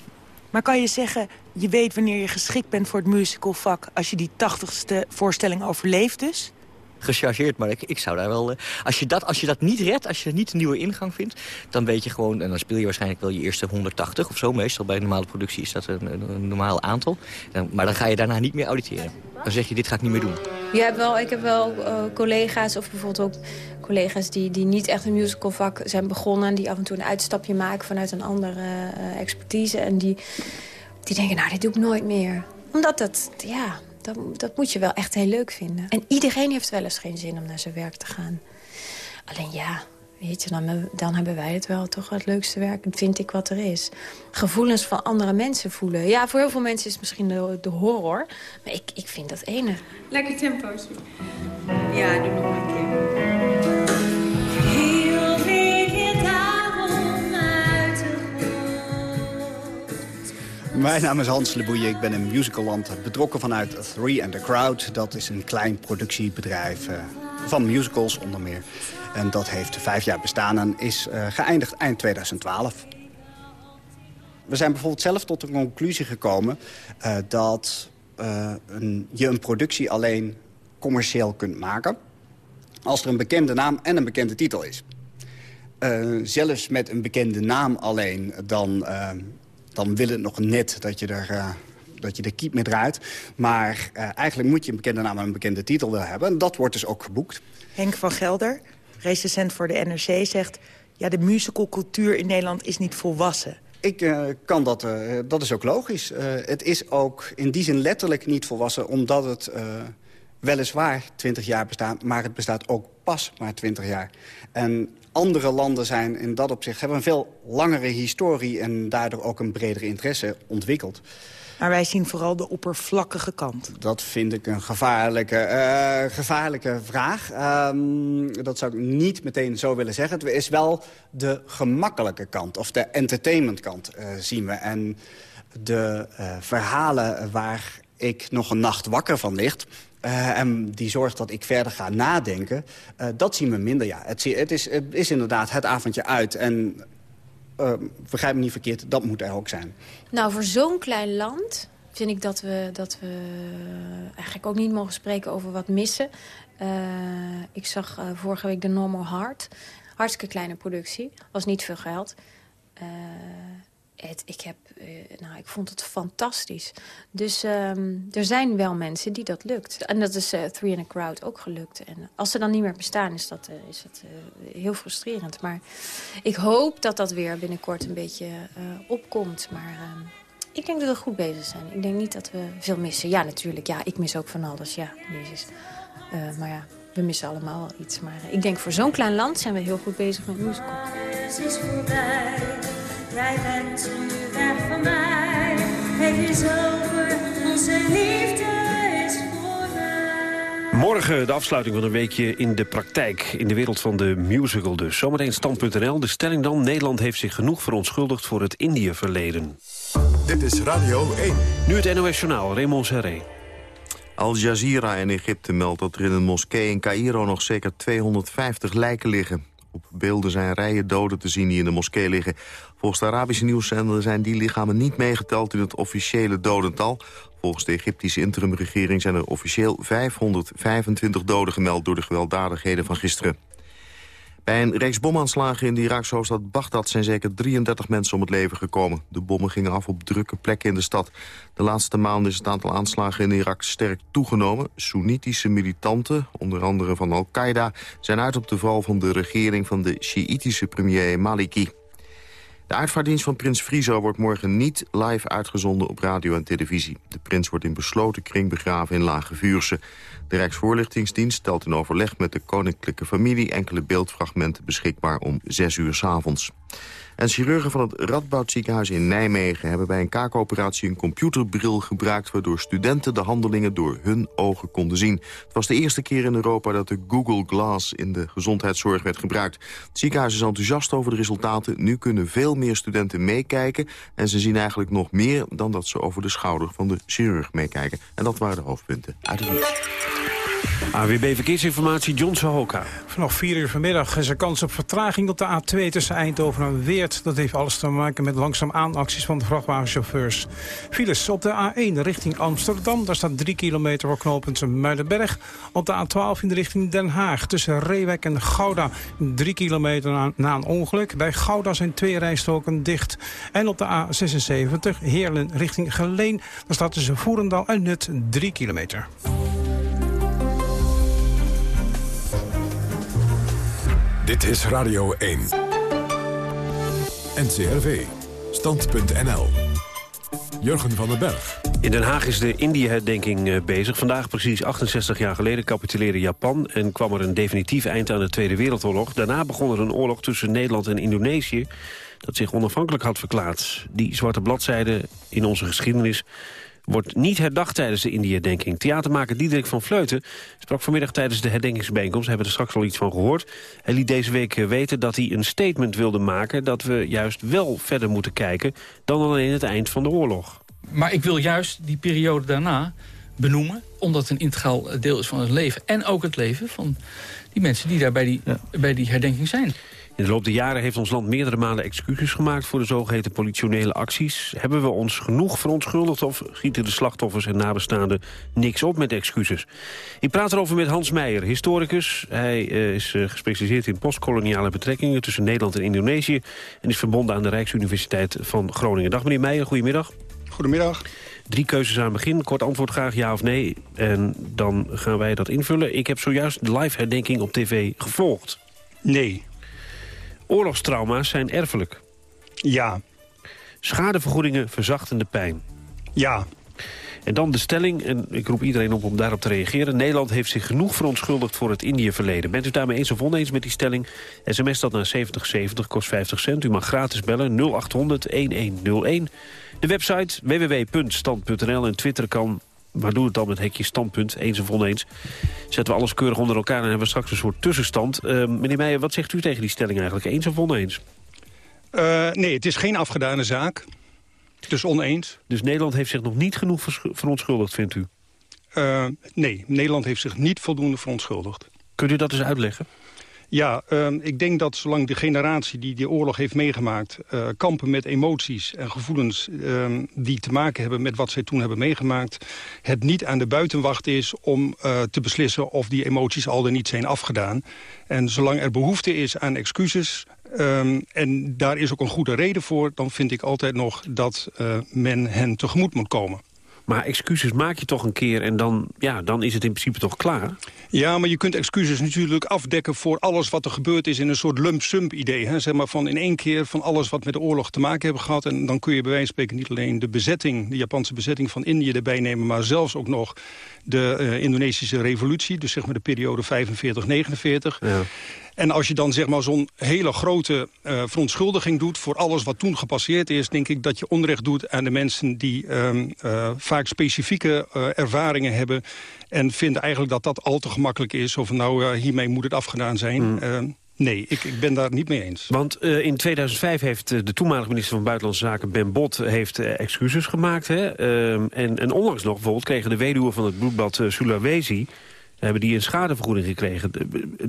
Maar kan je zeggen, je weet wanneer je geschikt bent voor het musicalvak... als je die tachtigste voorstelling overleeft dus? Gechargeerd, maar ik, ik zou daar wel... eh, als, je dat, als je dat niet redt, als je niet een nieuwe ingang vindt... dan weet je gewoon, en dan speel je waarschijnlijk wel je eerste 180 of zo. Meestal bij normale productie is dat een, een, normaal aantal. Dan- maar dan ga je daarna niet meer auditeren. Dan zeg je, dit ga ik niet meer doen. Je hebt wel, ik heb wel eh, collega's, of bijvoorbeeld ook collega's die, die niet echt een musicalvak zijn begonnen... die af en toe een uitstapje maken vanuit een andere eh, expertise. En die, die denken, nou, dit doe ik nooit meer. Omdat dat, ja, dat, dat moet je wel echt heel leuk vinden. En iedereen heeft wel eens geen zin om naar zijn werk te gaan. Alleen ja, weet je, dan, dan hebben wij het wel toch het leukste werk, vind ik wat er is. Gevoelens van andere mensen voelen. Ja, voor heel veel mensen is het misschien de, de horror. Maar ik, ik vind dat enig. Lekker tempootje. Ja, doe nog een keer. Mijn naam is Hans Leboeien. Ik ben in Musicalland betrokken vanuit Three and the Crowd. Dat is een klein productiebedrijf eh, van musicals onder meer. En dat heeft vijf jaar bestaan en is eh, geëindigd eind 2012. We zijn bijvoorbeeld zelf tot de conclusie gekomen... eh, dat een, je een productie alleen commercieel kunt maken... als er een bekende naam en een bekende titel is. Zelfs met een bekende naam alleen, dan, dan wil het nog net dat je er... eh, dat je de kiep mee draait. Maar eh, eigenlijk moet je een bekende naam en een bekende titel willen hebben. En dat wordt dus ook geboekt. Henk van Gelder, recensent voor de NRC, zegt... ja, de musicalcultuur in Nederland is niet volwassen. Ik eh, kan dat, dat is ook logisch. Het is ook in die zin letterlijk niet volwassen... omdat het weliswaar 20 jaar bestaat... maar het bestaat ook pas maar 20 jaar. En andere landen zijn in dat opzicht... hebben een veel langere historie... en daardoor ook een bredere interesse ontwikkeld. Maar wij zien vooral de oppervlakkige kant. Dat vind ik een gevaarlijke, eh, gevaarlijke vraag. Ehm, dat zou ik niet meteen zo willen zeggen. Het is wel de gemakkelijke kant, of de entertainment kant eh, zien we. En de eh, verhalen waar ik nog een nacht wakker van ligt... eh, en die zorgt dat ik verder ga nadenken, eh, dat zien we minder. Ja. Het, het, is, het is inderdaad het avondje uit. En eh, begrijp me niet verkeerd, dat moet er ook zijn. Nou, voor zo'n klein land vind ik dat we, dat we eigenlijk ook niet mogen spreken over wat missen. Ik zag vorige week de Normal Heart. Hartstikke kleine productie. Was niet veel geld. Eh, het, ik, heb, eh, nou, ik vond het fantastisch. Dus ehm, er zijn wel mensen die dat lukt. En dat is uh, Three in a Crowd ook gelukt. En als ze dan niet meer bestaan, is dat, uh, is heel frustrerend. Maar ik hoop dat dat weer binnenkort een beetje opkomt. Maar ehm, ik denk dat we goed bezig zijn. Ik denk niet dat we veel missen. Ja, natuurlijk. Ja, ik mis ook van alles. Ja, jezus. maar ja, we missen allemaal iets. Maar ik denk voor zo'n klein land zijn we heel goed bezig met musical. Is voorbij. Jij bent nu weg van mij. Het is over, onze liefde is voorbij. Morgen de afsluiting van een weekje in de praktijk. In de wereld van de musical dus. Zometeen stand.nl. De stelling dan. Nederland heeft zich genoeg verontschuldigd voor het Indië-verleden. Dit is Radio 1. Nu het NOS Journaal. Raymond Serré. Al Jazeera in Egypte meldt dat er in een moskee in Cairo nog zeker 250 lijken liggen. Op beelden zijn rijen doden te zien die in de moskee liggen. Volgens de Arabische nieuwszender zijn die lichamen niet meegeteld in het officiële dodental. Volgens de Egyptische interimregering zijn er officieel 525 doden gemeld door de gewelddadigheden van gisteren. Bij een reeks bomaanslagen in de Iraakse hoofdstad Bagdad... zijn zeker 33 mensen om het leven gekomen. De bommen gingen af op drukke plekken in de stad. De laatste maanden is het aantal aanslagen in Irak sterk toegenomen. Soenitische militanten, onder andere van Al-Qaeda... zijn uit op de val van de regering van de Sjiitische premier Maliki. De uitvaarddienst van prins Friso wordt morgen niet live uitgezonden op radio en televisie. De prins wordt in besloten kring begraven in Lage Vuurse. De Rijksvoorlichtingsdienst stelt in overleg met de koninklijke familie... enkele beeldfragmenten beschikbaar om 6 uur s avonds. En chirurgen van het Radboud ziekenhuis in Nijmegen... hebben bij een kaakoperatie een computerbril gebruikt... waardoor studenten de handelingen door hun ogen konden zien. Het was de eerste keer in Europa dat de Google Glass... in de gezondheidszorg werd gebruikt. Het ziekenhuis is enthousiast over de resultaten. Nu kunnen veel meer studenten meekijken... en ze zien eigenlijk nog meer dan dat ze over de schouder van de chirurg meekijken. En dat waren de hoofdpunten uit het nieuws. AWB Verkeersinformatie, John Sahoka. Vanaf 4 uur vanmiddag is er kans op vertraging op de A2 tussen Eindhoven en Weert. Dat heeft alles te maken met langzaam aanacties van de vrachtwagenchauffeurs. Files op de A1 richting Amsterdam. Daar staat 3 kilometer voor knooppunt Muidenberg. Op de A12 in de richting Den Haag tussen Reewek en Gouda. 3 kilometer na, een ongeluk. Bij Gouda zijn twee rijstoken dicht. En op de A76 Heerlen richting Geleen. Daar staat tussen Voerendal en Nut 3 kilometer. Dit is Radio 1. NCRV. Stand.nl. Jurgen van den Berg. In Den Haag is de Indië-herdenking eh, bezig. Vandaag, precies 68 jaar geleden, capituleerde Japan... en kwam er een definitief eind aan de Tweede Wereldoorlog. Daarna begon er een oorlog tussen Nederland en Indonesië... dat zich onafhankelijk had verklaard. Die zwarte bladzijde in onze geschiedenis wordt niet herdacht tijdens de Indië-herdenking. Theatermaker Diederik van Vleuten sprak vanmiddag tijdens de herdenkingsbijeenkomst. We hebben er straks al iets van gehoord. Hij liet deze week eh, weten dat hij een statement wilde maken... dat we juist wel verder moeten kijken dan alleen het eind van de oorlog. Maar ik wil juist die periode daarna benoemen... omdat het een integraal deel is van het leven. En ook het leven van die mensen die daar bij die, bij die herdenking zijn. In de loop der jaren heeft ons land meerdere malen excuses gemaakt... voor de zogeheten politionele acties. Hebben we ons genoeg verontschuldigd of schieten de slachtoffers en nabestaanden niks op met excuses? Ik praat erover met Hans Meijer, historicus. Hij uh, is uh, gespecialiseerd in postkoloniale betrekkingen tussen Nederland en Indonesië... en is verbonden aan de Rijksuniversiteit van Groningen. Dag meneer Meijer, goedemiddag. Goedemiddag. Drie keuzes aan het begin. Kort antwoord graag ja of nee. En dan gaan wij dat invullen. Ik heb zojuist de live herdenking op tv gevolgd. Nee. Oorlogstrauma's zijn erfelijk. Ja. Schadevergoedingen verzachten de pijn. Ja. En dan de stelling, en ik roep iedereen op om daarop te reageren. Nederland heeft zich genoeg verontschuldigd voor het Indië-verleden. Bent u daarmee eens of oneens met die stelling? SMS dat naar 7070 kost 50 cent. U mag gratis bellen 0800-1101. De website www.stand.nl en Twitter kan maar doe het dan met hekje standpunt, eens of oneens. Zetten we alles keurig onder elkaar en hebben we straks een soort tussenstand. Uh, meneer Meijer, wat zegt u tegen die stelling eigenlijk? Eens of oneens? Uh, nee, het is geen afgedane zaak. Dus oneens. Dus Nederland heeft zich nog niet genoeg verontschuldigd, vindt u? Uh, nee, Nederland heeft zich niet voldoende verontschuldigd. Kunt u dat eens uitleggen? Ja, uh, ik denk dat zolang de generatie die die oorlog heeft meegemaakt... Uh, kampen met emoties en gevoelens uh, die te maken hebben met wat zij toen hebben meegemaakt... het niet aan de buitenwacht is om uh, te beslissen of die emoties al dan niet zijn afgedaan. En zolang er behoefte is aan excuses Ehm, en daar is ook een goede reden voor. Dan vind ik altijd nog dat uh, men hen tegemoet moet komen. Maar excuses maak je toch een keer en dan, ja, dan is het in principe toch klaar? Ja, maar je kunt excuses natuurlijk afdekken voor alles wat er gebeurd is... in een soort lump-sum idee. Hè? Zeg maar van in één keer van alles wat met de oorlog te maken hebben gehad. En dan kun je bij wijze van spreken niet alleen de bezetting... de Japanse bezetting van Indië erbij nemen... maar zelfs ook nog de uh, Indonesische revolutie. Dus zeg maar de periode 45-49. Ja. En als je dan zeg maar zo'n hele grote uh, verontschuldiging doet... voor alles wat toen gepasseerd is... denk ik dat je onrecht doet aan de mensen die uh, uh, vaak specifieke ervaringen hebben... en vinden eigenlijk dat dat al te gemakkelijk is. Of nou, hiermee moet het afgedaan zijn... Mm. Nee, ik, ik ben daar niet mee eens. Want uh, in 2005 heeft de toenmalige minister van Buitenlandse Zaken Ben Bot heeft, uh, excuses gemaakt. Hè? Uh, en, en onlangs nog bijvoorbeeld kregen de weduwe van het bloedbad Sulawesi hebben die een schadevergoeding gekregen.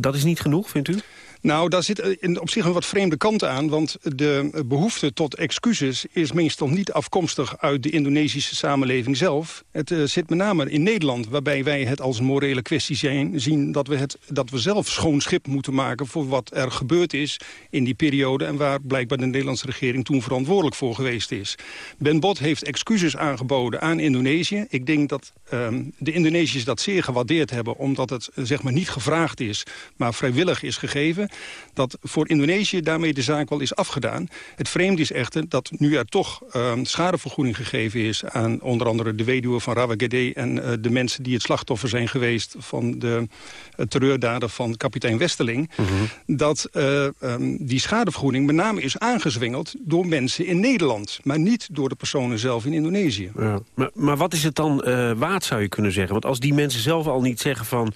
Dat is niet genoeg, vindt u? Nou, daar zit in, op zich een wat vreemde kant aan. Want de behoefte tot excuses is meestal niet afkomstig uit de Indonesische samenleving zelf. Het uh, zit met name in Nederland, waarbij wij het als morele kwestie zijn, zien... Dat we, het, dat we zelf schoon schip moeten maken voor wat er gebeurd is in die periode... en waar blijkbaar de Nederlandse regering toen verantwoordelijk voor geweest is. Ben Bot heeft excuses aangeboden aan Indonesië. Ik denk dat um, de Indonesiërs dat zeer gewaardeerd hebben... omdat het zeg maar niet gevraagd is, maar vrijwillig is gegeven dat voor Indonesië daarmee de zaak wel is afgedaan. Het vreemde is echter dat nu er toch uh, schadevergoeding gegeven is... aan onder andere de weduwe van Rawagede... en uh, de mensen die het slachtoffer zijn geweest... van de uh, terreurdaden van kapitein Westerling... Mm -hmm. dat uh, um, die schadevergoeding met name is aangezwengeld... door mensen in Nederland, maar niet door de personen zelf in Indonesië. Ja. Maar, maar wat is het dan waard, zou je kunnen zeggen? Want als die mensen zelf al niet zeggen van...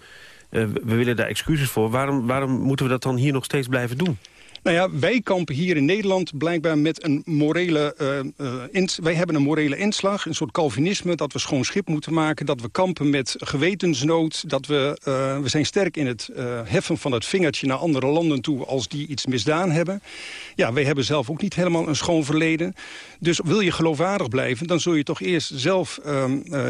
Uh, we willen daar excuses voor. Waarom, waarom moeten we dat dan hier nog steeds blijven doen? Nou ja, wij kampen hier in Nederland blijkbaar met een morele... Uh, ins wij hebben een morele inslag, een soort Calvinisme... dat we schoon schip moeten maken, dat we kampen met gewetensnood... dat we, uh, we zijn sterk in het heffen van het vingertje naar andere landen toe... als die iets misdaan hebben. Ja, wij hebben zelf ook niet helemaal een schoon verleden. Dus wil je geloofwaardig blijven, dan zul je toch eerst zelf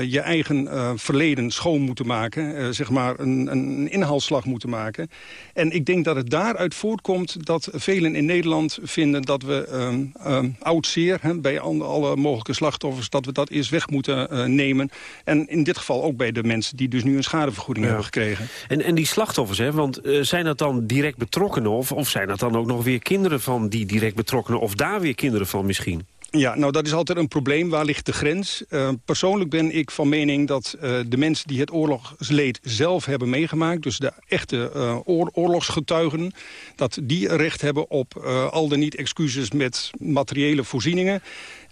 je eigen verleden schoon moeten maken. zeg maar een, een inhaalslag moeten maken. En ik denk dat het daaruit voortkomt dat velen in Nederland vinden dat we um, um, oud zeer... Bij alle mogelijke slachtoffers, dat we dat eerst weg moeten uh, nemen. En in dit geval ook bij de mensen die dus nu een schadevergoeding ja. hebben gekregen. En, en die slachtoffers, hè, want uh, zijn dat dan direct betrokkenen... Of, of zijn dat dan ook nog weer kinderen van die direct betrokkenen... of daar weer kinderen van misschien? Ja, nou dat is altijd een probleem. Waar ligt de grens? Uh, persoonlijk ben ik van mening dat uh, de mensen die het oorlogsleed zelf hebben meegemaakt... dus de echte oor oorlogsgetuigen... dat die recht hebben op al dan niet excuses met materiële voorzieningen...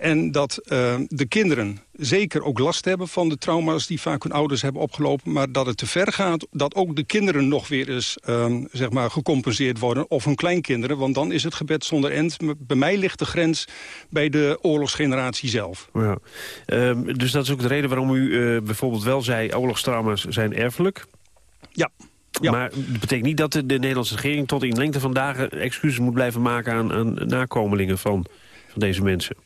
En dat uh, de kinderen zeker ook last hebben van de trauma's die vaak hun ouders hebben opgelopen. Maar dat het te ver gaat dat ook de kinderen nog weer eens um, zeg maar gecompenseerd worden. Of hun kleinkinderen, want dan is het gebed zonder end. Bij mij ligt de grens bij de oorlogsgeneratie zelf. Ja. Um, dus dat is ook de reden waarom u uh, bijvoorbeeld wel zei... oorlogstrauma's zijn erfelijk? Ja. Ja. Maar dat betekent niet dat de, de Nederlandse regering tot in lengte van dagen excuses moet blijven maken aan, aan nakomelingen van, van deze mensen.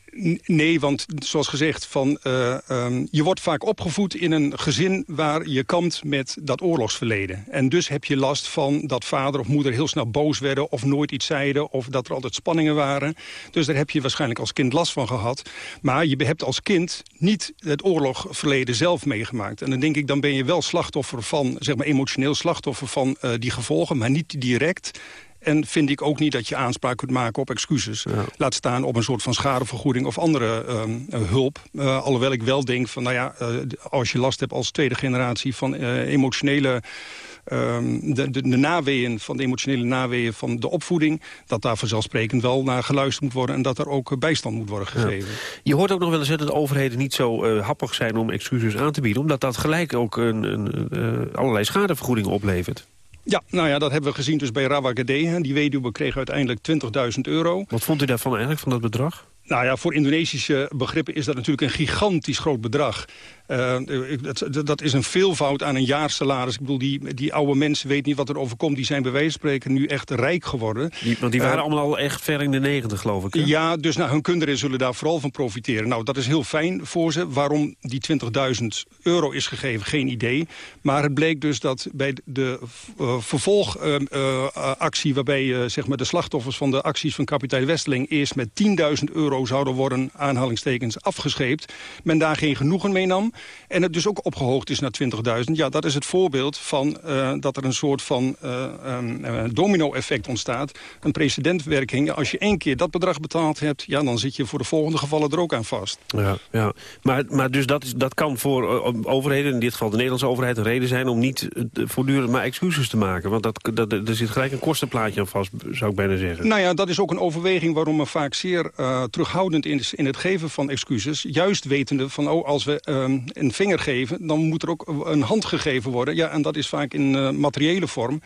Nee, want zoals gezegd, van, uh, um, je wordt vaak opgevoed in een gezin waar je kampt met dat oorlogsverleden. En dus heb je last van dat vader of moeder heel snel boos werden of nooit iets zeiden of dat er altijd spanningen waren. Dus daar heb je waarschijnlijk als kind last van gehad. Maar je hebt als kind niet het oorlogverleden zelf meegemaakt. En dan denk ik, dan ben je wel slachtoffer van, zeg maar emotioneel slachtoffer van uh, die gevolgen, maar niet direct. En vind ik ook niet dat je aanspraak kunt maken op excuses. Ja. Laat staan op een soort van schadevergoeding of andere um, uh, hulp. Uh, alhoewel ik wel denk van, nou ja, uh, als je last hebt als tweede generatie van emotionele... Um, de, de, de naweeën van de emotionele naweeën van de opvoeding... dat daar vanzelfsprekend wel naar geluisterd moet worden... en dat er ook bijstand moet worden gegeven. Ja. Je hoort ook nog wel eens dat de overheden niet zo uh, happig zijn om excuses aan te bieden... omdat dat gelijk ook een, een, uh, allerlei schadevergoedingen oplevert. Ja, nou ja, dat hebben we gezien dus bij Rawagede. Die weduwe kreeg uiteindelijk 20.000 euro. Wat vond u daarvan eigenlijk, van dat bedrag? Nou ja, voor Indonesische begrippen is dat natuurlijk een gigantisch groot bedrag. Uh, dat, dat, is een veelvoud aan een jaarsalaris. Ik bedoel, die, die oude mensen weten niet wat er overkomt. Die zijn bij wijze van spreken nu echt rijk geworden. Die, want die waren allemaal al echt ver in de negentig, geloof ik. Hè? Ja, dus nou, hun kinderen zullen daar vooral van profiteren. Nou, dat is heel fijn voor ze. Waarom die 20.000 euro is gegeven, geen idee. Maar het bleek dus dat bij de uh, vervolgactie... waarbij zeg maar de slachtoffers van de acties van kapitein Westeling... eerst met 10.000 euro zouden worden, aanhalingstekens, afgescheept... men daar geen genoegen mee nam. En het dus ook opgehoogd is naar 20.000. Ja, dat is het voorbeeld van uh, dat er een soort van uh, uh, domino-effect ontstaat. Een precedentwerking. Als je één keer dat bedrag betaald hebt... ja, dan zit je voor de volgende gevallen er ook aan vast. Ja, ja. Maar, maar dus dat, is, dat kan voor overheden, in dit geval de Nederlandse overheid... een reden zijn om niet voortdurend maar excuses te maken. Want dat, dat, er zit gelijk een kostenplaatje aan vast, zou ik bijna zeggen. Nou ja, dat is ook een overweging waarom men vaak zeer terughoudend is in het geven van excuses. Juist wetende van, oh, als we uh, een vinger geven... dan moet er ook een hand gegeven worden. Ja, en dat is vaak in uh, materiële vorm.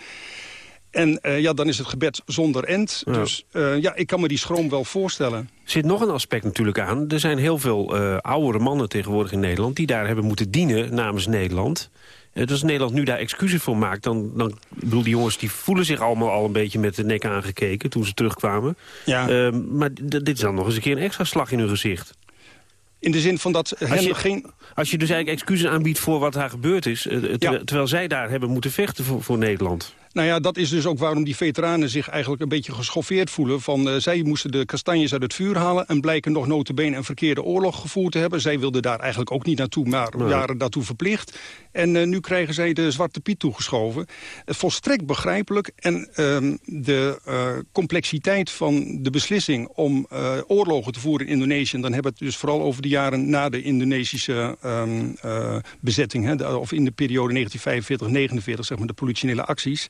En uh, ja, dan is het gebed zonder end. Ja. Dus uh, ja, ik kan me die schroom wel voorstellen. Er zit nog een aspect natuurlijk aan. Er zijn heel veel uh, oudere mannen tegenwoordig in Nederland... die daar hebben moeten dienen namens Nederland. Dus als Nederland nu daar excuses voor maakt... dan, dan bedoel, die jongens die voelen zich allemaal al een beetje met de nek aangekeken... toen ze terugkwamen. Ja. maar dit is dan nog eens een keer een extra slag in hun gezicht. In de zin van dat als je, geen... Als je dus eigenlijk excuses aanbiedt voor wat daar gebeurd is... Terwijl, ja. terwijl zij daar hebben moeten vechten voor, voor Nederland. Nou ja, dat is dus ook waarom die veteranen zich eigenlijk een beetje geschoffeerd voelen. Van, uh, zij moesten de kastanjes uit het vuur halen en blijken nog notabene een verkeerde oorlog gevoerd te hebben. Zij wilden daar eigenlijk ook niet naartoe, maar nee. jaren daartoe verplicht. En uh, nu krijgen zij de zwarte piet toegeschoven. Uh, volstrekt begrijpelijk. En ehm, de complexiteit van de beslissing om oorlogen te voeren in Indonesië... en dan hebben we het dus vooral over de jaren na de Indonesische um, bezetting... Hè, de, of in de periode 1945-49, zeg maar, de politionele acties...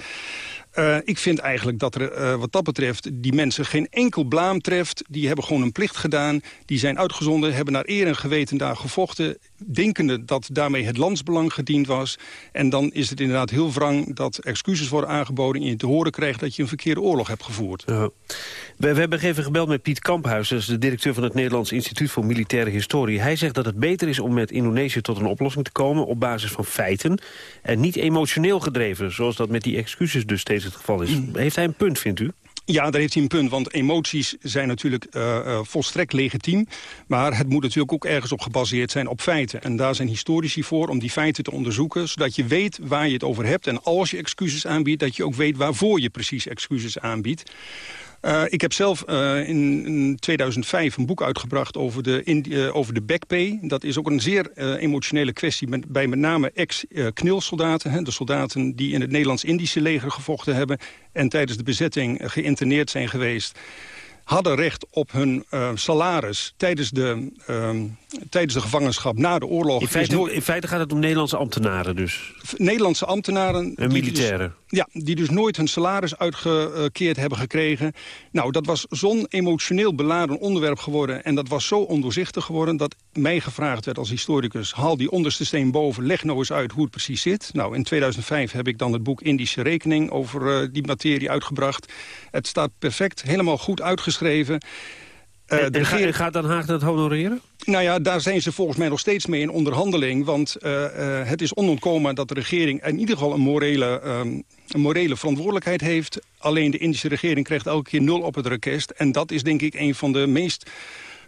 Uh, ik vind eigenlijk dat er uh, wat dat betreft die mensen geen enkel blaam treft. Die hebben gewoon een plicht gedaan. Die zijn uitgezonden, hebben naar eer en geweten daar gevochten. Denkende dat daarmee het landsbelang gediend was. En dan is het inderdaad heel wrang dat excuses worden aangeboden... en je te horen krijgt dat je een verkeerde oorlog hebt gevoerd. Ja. We, we, hebben even gebeld met Piet Kamphuis. Dat is de directeur van het Nederlands Instituut voor Militaire Historie. Hij zegt dat het beter is om met Indonesië tot een oplossing te komen... op basis van feiten en niet emotioneel gedreven... zoals dat met die excuses dus steeds het geval is. Heeft hij een punt, vindt u? Ja, daar heeft hij een punt, want emoties zijn natuurlijk uh, uh, volstrekt legitiem. Maar het moet natuurlijk ook ergens op gebaseerd zijn op feiten. En daar zijn historici voor om die feiten te onderzoeken... zodat je weet waar je het over hebt. En als je excuses aanbiedt, dat je ook weet waarvoor je precies excuses aanbiedt. Uh, ik heb zelf uh, in, in, 2005 een boek uitgebracht over de, uh, over de backpay. Dat is ook een zeer emotionele kwestie bij met name ex-knilsoldaten. de soldaten die in het Nederlands-Indische leger gevochten hebben... en tijdens de bezetting geïnterneerd zijn geweest hadden recht op hun salaris tijdens de, uh, tijdens de gevangenschap na de oorlog. In feite, nooit... in feite, gaat het om Nederlandse ambtenaren dus? Nederlandse ambtenaren. En militairen. Dus, ja, die dus nooit hun salaris uitgekeerd hebben gekregen. Nou, dat was zo'n emotioneel beladen onderwerp geworden... en dat was zo ondoorzichtig geworden dat mij gevraagd werd als historicus... haal die onderste steen boven, leg nou eens uit hoe het precies zit. Nou, in 2005 heb ik dan het boek Indische Rekening over uh, die materie uitgebracht. Het staat perfect, helemaal goed uitgeschreven... Uh, en, regering... gaat Den Haag dat honoreren? Nou ja, daar zijn ze volgens mij nog steeds mee in onderhandeling. Want uh, uh, het is onontkomen dat de regering in ieder geval een morele, um, een morele verantwoordelijkheid heeft. Alleen de Indische regering krijgt elke keer nul op het request. En dat is denk ik een van de meest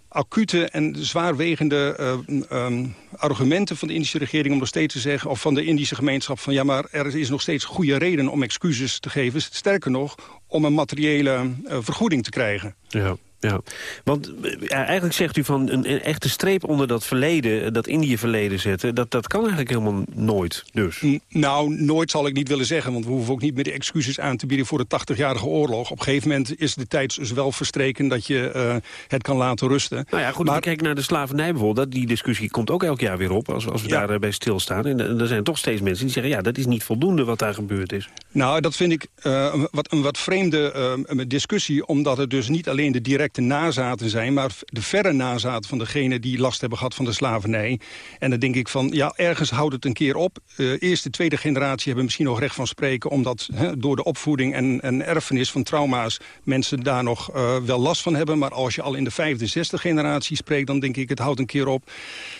acute en zwaarwegende uh, um, argumenten van de Indische regering... om nog steeds te zeggen, of van de Indische gemeenschap... van ja, maar er is nog steeds goede reden om excuses te geven. Sterker nog, om een materiële uh, vergoeding te krijgen. Ja. Ja, want ja, eigenlijk zegt u van een, een, echte streep onder dat verleden, dat Indië-verleden zetten, dat, dat kan eigenlijk helemaal nooit dus. N nou, nooit zal ik niet willen zeggen, want we hoeven ook niet meer de excuses aan te bieden voor de 80-jarige oorlog. Op een gegeven moment is de tijd dus wel verstreken dat je uh, het kan laten rusten. Nou ja, goed, maar... kijk naar de slavernij bijvoorbeeld, die discussie komt ook elk jaar weer op als, als we ja. daarbij stilstaan. En er zijn toch steeds mensen die zeggen, ja, dat is niet voldoende wat daar gebeurd is. Nou, dat vind ik uh, wat, een wat vreemde uh, discussie, omdat het dus niet alleen de directe directe nazaten zijn... maar de verre nazaten van degene die last hebben gehad van de slavernij. En dan denk ik van, ja, ergens houdt het een keer op. Uh, eerste, tweede generatie hebben misschien nog recht van spreken... omdat door de opvoeding en, en erfenis van trauma's... mensen daar nog uh, wel last van hebben. Maar als je al in de vijfde, zesde generatie spreekt... dan denk ik, het houdt een keer op.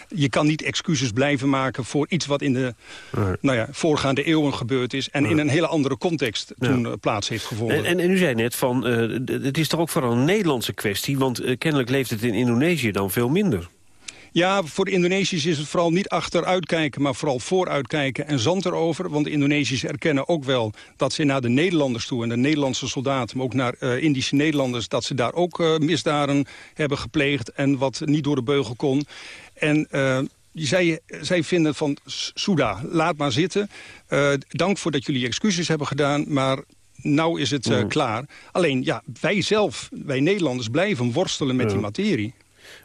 Je kan niet excuses blijven maken voor iets wat in de nou ja, voorgaande eeuwen gebeurd is... en in een hele andere context toen ja. plaats heeft gevonden. En, en, en, u zei net van, uh, het is toch ook vooral een Nederlandse want uh, kennelijk leeft het in Indonesië dan veel minder. Ja, voor de Indonesiërs is het vooral niet achteruitkijken... maar vooral vooruitkijken en zand erover. Want de Indonesiërs erkennen ook wel dat ze naar de Nederlanders toe... en de Nederlandse soldaten, maar ook naar uh, Indische Nederlanders... dat ze daar ook uh, misdaden hebben gepleegd en wat niet door de beugel kon. En... Uh, zij, zij vinden van, Souda, laat maar zitten. Dank voor dat jullie excuses hebben gedaan, maar nou is het uh, mm. klaar. Alleen, ja, wij zelf, wij Nederlanders, blijven worstelen met ja. die materie.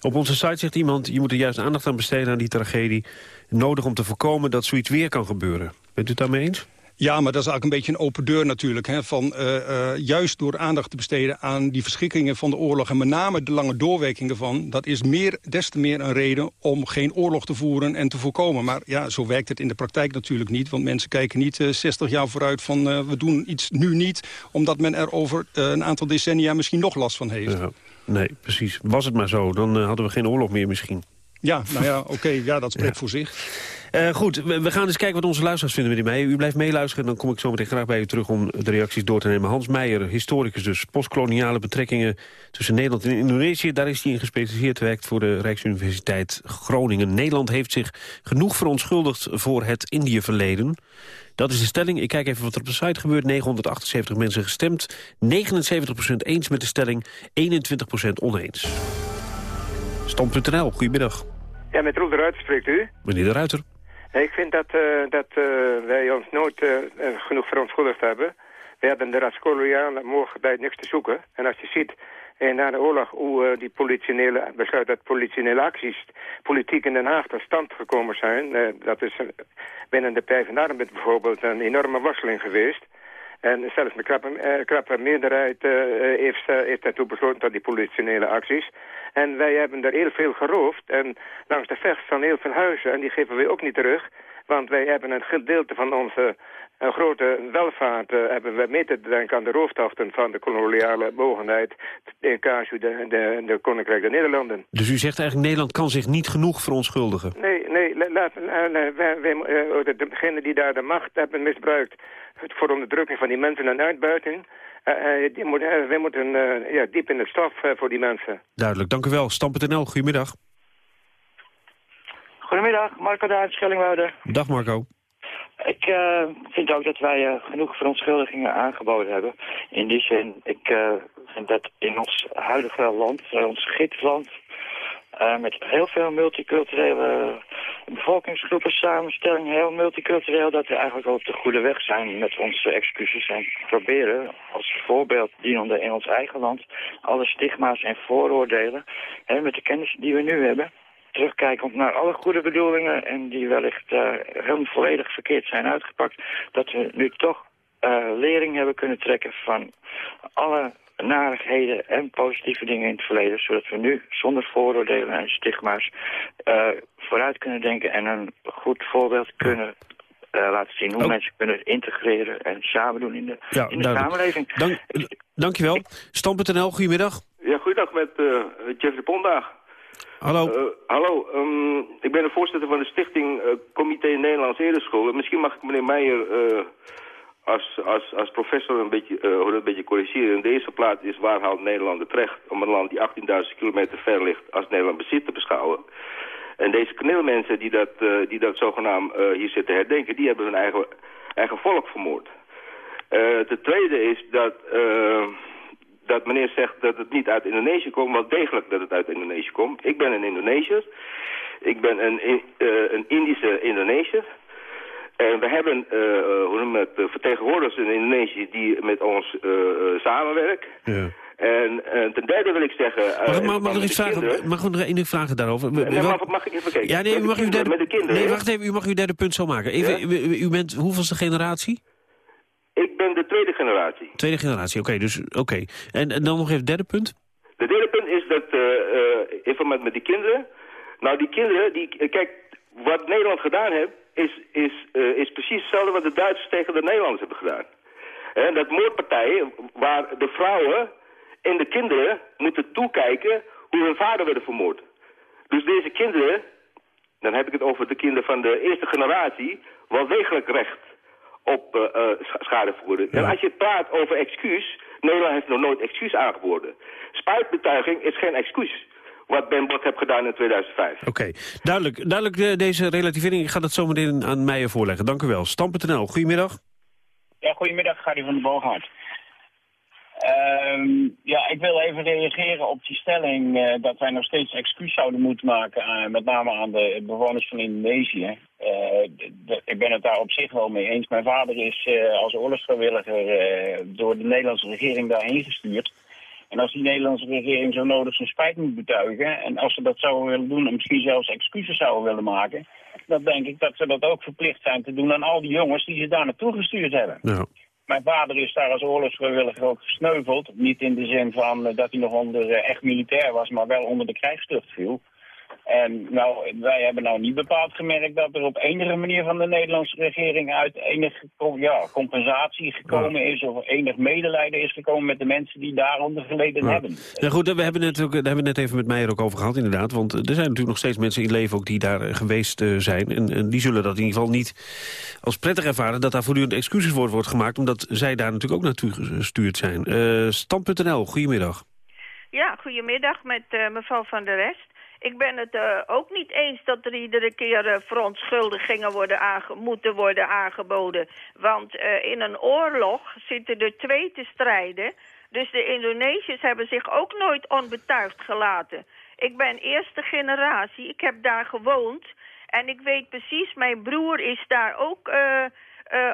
Op onze site zegt iemand, je moet er juist aandacht aan besteden aan die tragedie. Nodig om te voorkomen dat zoiets weer kan gebeuren. Bent u het daarmee eens? Ja, maar dat is eigenlijk een beetje een open deur natuurlijk. Hè, van, uh, uh, juist door aandacht te besteden aan die verschrikkingen van de oorlog... en met name de lange doorwerkingen van... dat is meer, des te meer een reden om geen oorlog te voeren en te voorkomen. Maar ja, zo werkt het in de praktijk natuurlijk niet. Want mensen kijken niet uh, 60 jaar vooruit van... we doen iets nu niet, omdat men er over een aantal decennia misschien nog last van heeft. Ja. Nee, precies. Was het maar zo, dan hadden we geen oorlog meer misschien. Ja, nou ja, oké, okay, ja, dat spreekt ja. voor zich. Uh, goed, we, we, gaan eens kijken wat onze luisteraars vinden met die mee. U blijft meeluisteren, dan kom ik zo meteen graag bij u terug om de reacties door te nemen. Hans Meijer, historicus dus, postkoloniale betrekkingen tussen Nederland en Indonesië. Daar is hij in gespecialiseerd, werkt voor de Rijksuniversiteit Groningen. Nederland heeft zich genoeg verontschuldigd voor het Indië-verleden. Dat is de stelling. Ik kijk even wat er op de site gebeurt. 978 mensen gestemd. 79% eens met de stelling, 21% oneens. Stam.nl, goedemiddag. Ja, met Roel de Ruiter spreekt u. Meneer de Ruiter. Ik vind dat, uh, dat uh, wij ons nooit uh, genoeg verontschuldigd hebben. We hebben de Raskolonialen mogen bij niks te zoeken. En als je ziet en na de oorlog hoe die politionele besluit dat politionele acties politiek in Den Haag tot stand gekomen zijn. dat is binnen de PvdA bijvoorbeeld een enorme worsteling geweest. En zelfs de krappe, krappe meerderheid heeft, heeft daartoe besloten tot die politionele acties. En wij hebben er heel veel geroofd. En langs de vecht staan heel veel huizen. En die geven wij ook niet terug. Want wij hebben een gedeelte van onze een grote welvaart uh, hebben we mee te denken aan de rooftochten van de koloniale mogenheid in casu de, de, de Koninkrijk der Nederlanden. Dus u zegt eigenlijk Nederland kan zich niet genoeg verontschuldigen? Nee, nee, laat, wij, wij, uh, degenen die daar de macht hebben misbruikt voor onderdrukking van die mensen en uitbuiting, die moet, wij moeten ja, diep in het stof voor die mensen. Duidelijk, dank u wel. Stam.nl, goedemiddag. Goedemiddag, Marco Daan, Schellingwoude. Dag Marco. Ik uh, vind ook dat wij uh, genoeg verontschuldigingen aangeboden hebben. In die zin, ik uh, vind dat in ons huidige land, ons gidsland... met heel veel multiculturele bevolkingsgroepen samenstelling, heel multicultureel... dat we eigenlijk op de goede weg zijn met onze excuses. En proberen als voorbeeld dienende in ons eigen land... alle stigma's en vooroordelen, hè, met de kennis die we nu hebben terugkijkend naar alle goede bedoelingen... en die wellicht uh, helemaal volledig verkeerd zijn uitgepakt... dat we nu toch uh, lering hebben kunnen trekken van alle narigheden en positieve dingen in het verleden... zodat we nu zonder vooroordelen en stigma's uh, vooruit kunnen denken... en een goed voorbeeld kunnen uh, laten zien hoe oh. mensen kunnen integreren en samen doen in de, ja, in de samenleving. Dank, dankjewel. Stam.nl, goedemiddag. Ja, goeiedag met uh, Jeffrey Pondaag. Hallo. Uh, hallo, um, ik ben de voorzitter van de stichting uh, Comité Nederlands Ereschool. Misschien mag ik meneer Meijer uh, als, als, als professor een beetje, een beetje corrigeren. In deze plaats is waar haalt Nederland het recht om een land die 18.000 kilometer ver ligt als Nederland bezit te beschouwen. En deze kaneelmensen die dat, die dat zogenaamd hier zitten herdenken, die hebben hun eigen, volk vermoord. ten tweede is dat dat meneer zegt dat het niet uit Indonesië komt, wel degelijk dat het uit Indonesië komt. Ik ben een Indonesiër. Ik ben een, uh, een Indische Indonesiër. En we hebben uh, hoe noem het, vertegenwoordigers in Indonesië die met ons uh, samenwerken. Ja. En uh, ten derde wil ik zeggen... Uh, mag, mag, mag, ik iets vragen, mag ik nog één vragen daarover? Nee, mag, mag, ik even kijken? Ja, nee, u mag uw derde, met de kinderen, nee, wacht even, u mag uw derde punt zo maken. Even, ja? u, u, bent hoeveelste generatie? Ik ben de tweede generatie. Tweede generatie, oké. Okay, dus, oké. Okay. En, en dan nog even het derde punt? De derde punt is dat, eh, eh, even met, met die kinderen. Nou, die kinderen, die, eh, kijk, wat Nederland gedaan heeft, is, is, eh, is precies hetzelfde wat de Duitsers tegen de Nederlanders hebben gedaan. En dat moordpartijen waar de vrouwen en de kinderen moeten toekijken hoe hun vader werden vermoord. Dus deze kinderen, dan heb ik het over de kinderen van de eerste generatie, wel degelijk recht op schadevergoeding. En als je praat over excuus, Nederland heeft nog nooit excuus aangeboden. Spijtbetuiging is geen excuus, wat Ben Bot heeft gedaan in 2005. Oké, duidelijk. Duidelijk eh, deze relativering. Ik ga dat zometeen aan Meijer voorleggen. Dank u wel. Stam.nl, goedemiddag. Ja, goedemiddag, Gary van de Boogaard. Ehm, ja, ik wil even reageren op die stelling eh, dat wij nog steeds excuus zouden moeten maken, aan, met name aan de bewoners van Indonesië. Eh, ik ben het daar op zich wel mee eens. Mijn vader is eh, als oorlogsvrijwilliger eh, door de Nederlandse regering daarheen gestuurd. En als die Nederlandse regering zo nodig zijn spijt moet betuigen... en als ze dat zouden willen doen en misschien zelfs excuses zouden willen maken... dan denk ik dat ze dat ook verplicht zijn te doen aan al die jongens die ze daar naartoe gestuurd hebben. Nou, Mijn vader is daar als oorlogsvrijwilliger ook gesneuveld. Niet in de zin van eh, dat hij nog onder eh, echt militair was, maar wel onder de krijgstucht viel. En nou, wij hebben nou niet bepaald gemerkt dat er op enige manier van de Nederlandse regering uit enige ja, compensatie gekomen is of enig medelijden is gekomen met de mensen die daaronder geleden Ja. hebben. Ja, goed, daar hebben we het ook, daar hebben we het net even met Meijer ook over gehad, inderdaad. Want er zijn natuurlijk nog steeds mensen in leven ook die daar eh, geweest eh, zijn. En, en die zullen dat in ieder geval niet als prettig ervaren... dat daar voortdurend excuses voor wordt gemaakt... omdat zij daar natuurlijk ook naartoe gestuurd zijn. Eh Stand.nl, goedemiddag. Ja, goedemiddag met mevrouw Van der Rest. Ik ben het eh, ook niet eens dat er iedere keer eh, verontschuldigingen worden moeten worden aangeboden. Want eh, in een oorlog zitten er twee te strijden. Dus de Indonesiërs hebben zich ook nooit onbetuigd gelaten. Ik ben eerste generatie, ik heb daar gewoond. En ik weet precies, mijn broer is daar ook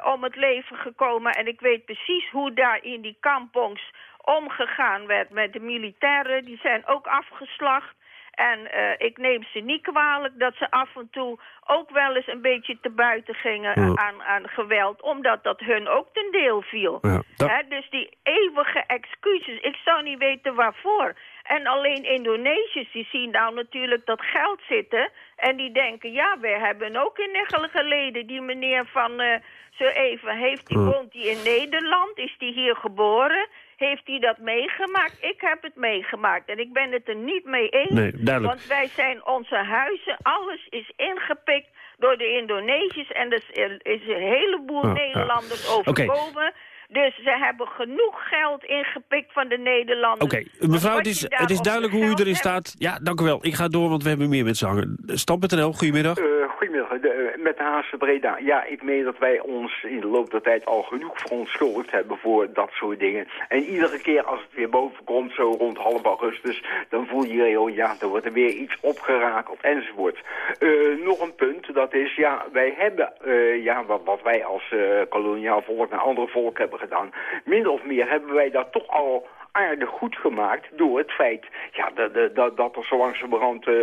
om het leven gekomen. En ik weet precies hoe daar in die kampongs omgegaan werd met de militairen. Die zijn ook afgeslacht. En eh, ik neem ze niet kwalijk dat ze af en toe ook wel eens een beetje te buiten gingen Ja. aan, aan geweld. Omdat dat hun ook ten deel viel. Ja, dat- Hè, dus die eeuwige excuses, ik zou niet weten waarvoor. En alleen Indonesiërs, die zien nou natuurlijk dat geld zitten. En die denken, ja, wij hebben ook in Nechelen geleden. Die meneer van, eh, zo even, heeft die, woont die in Nederland? Is die hier geboren? Heeft hij dat meegemaakt? Ik heb het meegemaakt en ik ben het er niet mee eens. Nee. Want wij zijn onze huizen, alles is ingepikt door de Indonesiërs. En er is- een heleboel. Nederlanders overkomen. Dus ze hebben genoeg geld ingepikt van de Nederlanders. Oké, mevrouw, het is, je het is duidelijk je hoe u erin hebt- staat. Ja, dank u wel. Ik ga door, want we hebben meer mensen hangen. Stand.nl, goedemiddag. Eh, goedemiddag, de, eh, met de Haagse Breda. Ja, ik meen dat wij ons in de loop der tijd al genoeg verontschuldigd hebben voor dat soort dingen. En iedere keer als het weer boven komt, zo rond half augustus, dan voel je heel, ja, er wordt er weer iets opgerakeld enzovoort. Eh, nog een punt, dat is, ja, wij hebben, eh, ja, wat, wat wij als eh, koloniaal volk naar andere volken hebben gedaan, min of meer hebben wij dat toch al aardig goed gemaakt door het feit ja, dat, dat- dat, er zo langzamerhand eh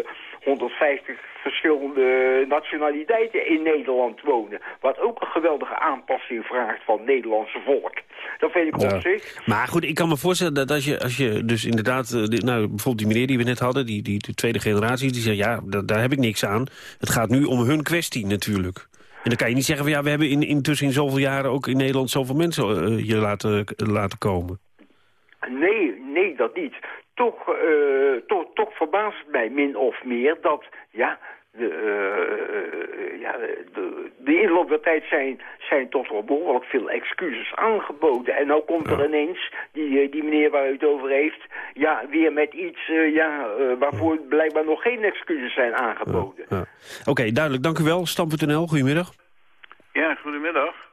150 verschillende nationaliteiten in Nederland wonen. Wat ook een geweldige aanpassing vraagt van het Nederlandse volk. Dat vind ik op zich. Maar goed, ik kan me voorstellen dat als je, als je dus inderdaad... eh, nou, bijvoorbeeld die meneer die we net hadden, die, die de tweede generatie... die zegt, ja, da- daar heb ik niks aan. Het gaat nu om hun kwestie natuurlijk. En dan kan je niet zeggen van ja, we hebben in, intussen in zoveel jaren... ook in Nederland zoveel mensen eh, hier laten, laten komen. Nee, nee, dat niet. Toch, eh, toch, toch verbaast het mij min of meer dat, ja, de, eh, ja, de, de inloop der tijd zijn, zijn toch wel behoorlijk veel excuses aangeboden. En nou komt er ineens, die, eh, die meneer waar u het over heeft, ja, weer met iets eh, ja, eh, waarvoor blijkbaar nog geen excuses zijn aangeboden. Ja. Oké, duidelijk. Dank u wel. Stam.nl, goedemiddag. Ja, goedemiddag.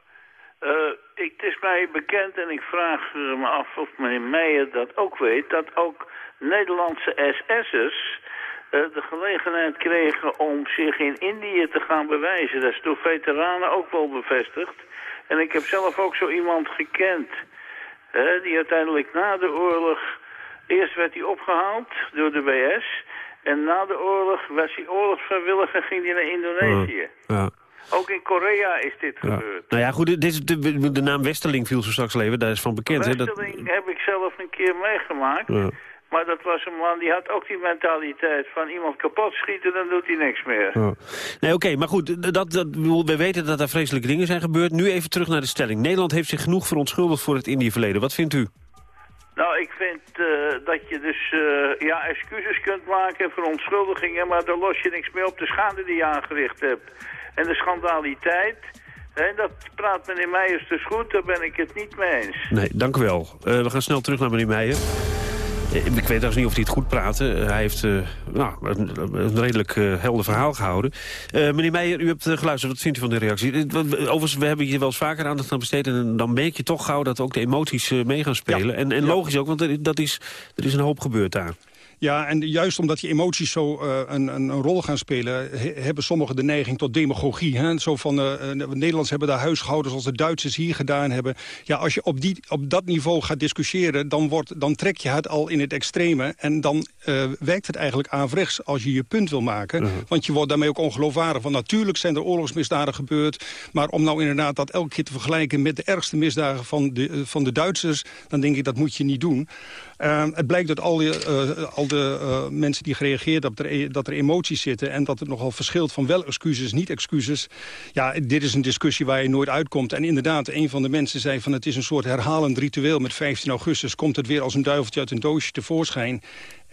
Eh, ik, het is mij bekend en ik vraag eh, me af of meneer Meijer dat ook weet... dat ook Nederlandse SS'ers eh, de gelegenheid kregen om zich in Indië te gaan bewijzen. Dat is door veteranen ook wel bevestigd. En ik heb zelf ook zo iemand gekend... hè, die uiteindelijk na de oorlog... Eerst werd hij opgehaald door de WS... En na de oorlog was hij oorlogsvrijwilliger ging hij naar Indonesië. Ja. Ook in Korea is dit Ja. gebeurd. Nou ja, goed, dit is de, de naam Westerling viel zo straks leven. Daar is van bekend. Hè, dat, Westerling heb ik zelf een keer meegemaakt. Ja. Maar dat was een man die had ook die mentaliteit van iemand kapot schieten, dan doet hij niks meer. Oh. Nee, oké, maar goed, dat, dat, we weten dat er vreselijke dingen zijn gebeurd. Nu even terug naar de stelling. Nederland heeft zich genoeg verontschuldigd voor het Indië-verleden. Wat vindt u? Nou, ik vind uh, dat je dus uh, ja, excuses kunt maken, verontschuldigingen, maar daar los je niks meer op de schade die je aangericht hebt. En de schandaliteit, en dat praat meneer Meijers dus goed, daar ben ik het niet mee eens. Nee, dank u wel. Uh, we gaan snel terug naar meneer Meijer. Ik weet trouwens niet of hij het goed praatte. Hij heeft uh, nou, een, een redelijk uh, helder verhaal gehouden. Uh, meneer Meijer, u hebt geluisterd. Wat vindt u van de reactie? Overigens, we hebben hier wel eens vaker aandacht aan besteed... en dan merk je toch gauw dat ook de emoties mee gaan spelen. Ja. En, en logisch ook, want dat is, er is een hoop gebeurd daar. Ja, en juist omdat die emoties zo uh, een, een, rol gaan spelen... He, hebben sommigen de neiging tot demagogie. Hè? Zo van, uh, Nederlanders hebben daar huishoudens als de Duitsers hier gedaan hebben. Ja, als je op, die, op dat niveau gaat discussiëren... dan, wordt, dan trek je het al in het extreme. En dan uh, werkt het eigenlijk averechts als je je punt wil maken. -huh. Want je wordt daarmee ook ongeloofwaardig. Want natuurlijk zijn er oorlogsmisdaden gebeurd. Maar om nou inderdaad dat elke keer te vergelijken... met de ergste misdaden van de, van de Duitsers... dan denk ik dat moet je niet doen. Uh, het blijkt dat al, die, uh, al de uh, mensen die gereageerd hebben... Dat er, dat er emoties zitten en dat het nogal verschilt van wel excuses, niet excuses. Ja, dit is een discussie waar je nooit uitkomt. En inderdaad, een van de mensen zei van het is een soort herhalend ritueel. Met 15 augustus komt het weer als een duiveltje uit een doosje tevoorschijn.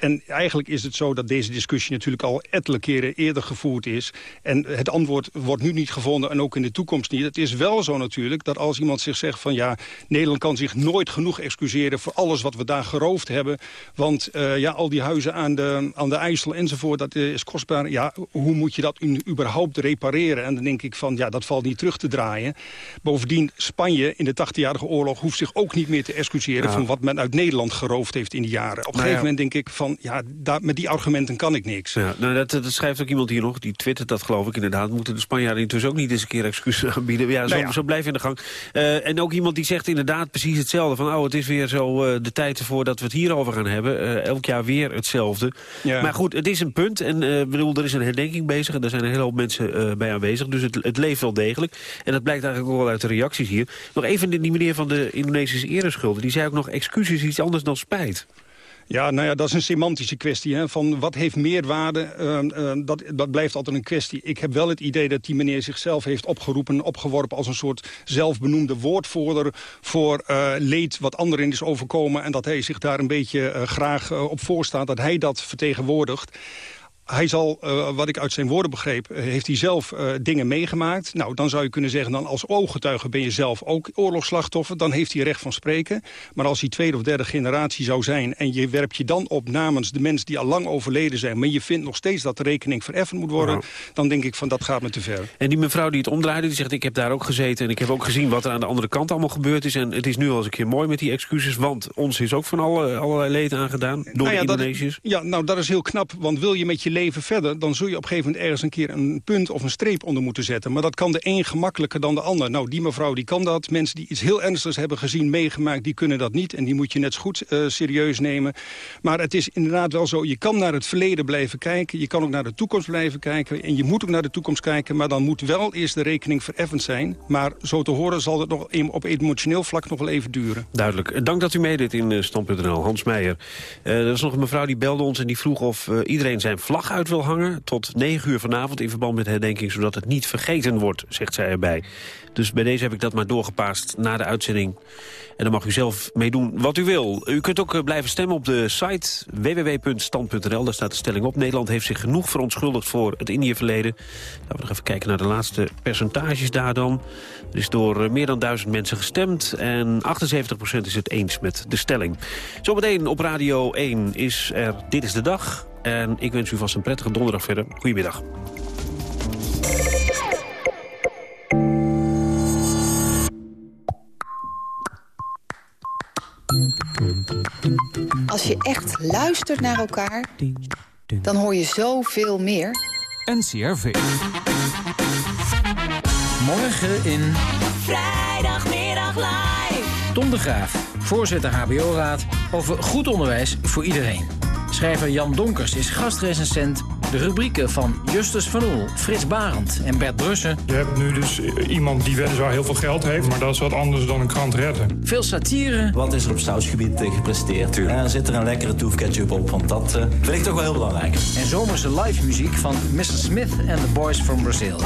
En eigenlijk is het zo dat deze discussie natuurlijk al ettelijke keren eerder gevoerd is. En het antwoord wordt nu niet gevonden en ook in de toekomst niet. Het is wel zo natuurlijk dat als iemand zich zegt van ja, Nederland kan zich nooit genoeg excuseren voor alles wat we daar geroofd hebben. Want uh, ja, al die huizen aan de, aan de IJssel enzovoort, dat is kostbaar. Ja, hoe moet je dat überhaupt repareren? En dan denk ik van ja, dat valt niet terug te draaien. Bovendien, Spanje in de 80-jarige oorlog hoeft zich ook niet meer te excuseren ja. van wat men uit Nederland geroofd heeft in die jaren. Op een nou gegeven moment denk ik van ja, daar, met die argumenten kan ik niks. Ja, nou, dat, dat, schrijft ook iemand hier nog, die twittert dat geloof ik inderdaad. Moeten de Spanjaarden intussen ook niet eens een keer excuses aanbieden. Ja, zo, nou ja. zo blijf in de gang. Uh, en ook iemand die zegt inderdaad precies hetzelfde. Van, oh, het is weer zo uh, de tijd ervoor dat we het hierover gaan hebben. Uh, elk jaar weer hetzelfde. Ja. Maar goed, het is een punt. En bedoel, er is een herdenking bezig. En daar zijn een hele hoop mensen bij aanwezig. Dus het, het, leeft wel degelijk. En dat blijkt eigenlijk ook wel uit de reacties hier. Nog even die meneer van de Indonesische ereschulden. Die zei ook nog excuses iets anders dan spijt. Ja, nou ja, dat is een semantische kwestie. Hè, van wat heeft meerwaarde, uh, dat, dat blijft altijd een kwestie. Ik heb wel het idee dat die meneer zichzelf heeft opgeroepen... opgeworpen als een soort zelfbenoemde woordvoerder... voor uh, leed wat anderen is overkomen... en dat hij zich daar een beetje graag op voorstaat... dat hij dat vertegenwoordigt hij zal, uh, wat ik uit zijn woorden begreep, uh, heeft hij zelf uh, dingen meegemaakt. Nou, dan zou je kunnen zeggen, dan als ooggetuige ben je zelf ook oorlogsslachtoffer. Dan heeft hij recht van spreken. Maar als hij tweede of derde generatie zou zijn... en je werpt je dan op namens de mensen die al lang overleden zijn... maar je vindt nog steeds dat de rekening vereffend moet worden... Nou. dan denk ik van, dat gaat me te ver. En die mevrouw die het omdraaide, die zegt... ik heb daar ook gezeten en ik heb ook gezien wat er aan de andere kant allemaal gebeurd is. En het is nu al eens een keer mooi met die excuses... want ons is ook van alle, allerlei leed aangedaan door nou ja, de Indonesiërs. Dat, ja, nou, dat is heel knap, want wil je met je leven verder... dan zul je op gegeven moment ergens een keer een punt of een streep onder moeten zetten. Maar dat kan de een gemakkelijker dan de ander. Nou, die mevrouw die kan dat. Mensen die iets heel ernstigs hebben gezien, meegemaakt... die kunnen dat niet en die moet je net zo goed uh, serieus nemen. Maar het is inderdaad wel zo, je kan naar het verleden blijven kijken. Je kan ook naar de toekomst blijven kijken. En je moet ook naar de toekomst kijken. Maar dan moet wel eerst de rekening vereffend zijn. Maar zo te horen zal het nog op emotioneel vlak nog wel even duren. Duidelijk. Dank dat u meedeed in uh, Stand.nl. Hans Meijer. Er was nog een mevrouw die belde ons en die vroeg of iedereen zijn vlag uit wil hangen tot 9 uur vanavond in verband met herdenking... zodat het niet vergeten wordt, zegt zij erbij. Dus bij deze heb ik dat maar doorgepaast na de uitzending. En dan mag u zelf meedoen wat u wil. U kunt ook blijven stemmen op de site www.stand.nl. Daar staat de stelling op. Nederland heeft zich genoeg verontschuldigd voor het Indië-verleden. Laten we nog even kijken naar de laatste percentages daar dan. Er is door meer dan duizend mensen gestemd. En 78% is het eens met de stelling. Zometeen op Radio 1 is er Dit is de Dag... En ik wens u vast een prettige donderdag verder. Goedemiddag. Als je echt luistert naar elkaar, dan hoor je zoveel meer. NCRV. Morgen in... Vrijdagmiddag live. Tom de Graaf, voorzitter HBO-raad over goed onderwijs voor iedereen. Schrijver Jan Donkers is gastrecensent De rubrieken van Justus van Oel, Frits Barend en Bert Brussen. Je hebt nu dus iemand die weliswaar heel veel geld heeft... maar dat is wat anders dan een krant redden. Veel satire. Wat is er op sausgebied eh, gepresteerd? En zit er een lekkere toefketchup op, want dat uh, vind ik toch wel heel belangrijk. En zomerse live muziek van Mr. Smith and the Boys from Brazil.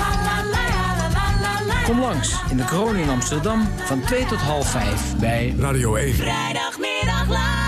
Kom langs in de kroon in Amsterdam van 2 tot half 5 bij Radio 1. Vrijdagmiddag live.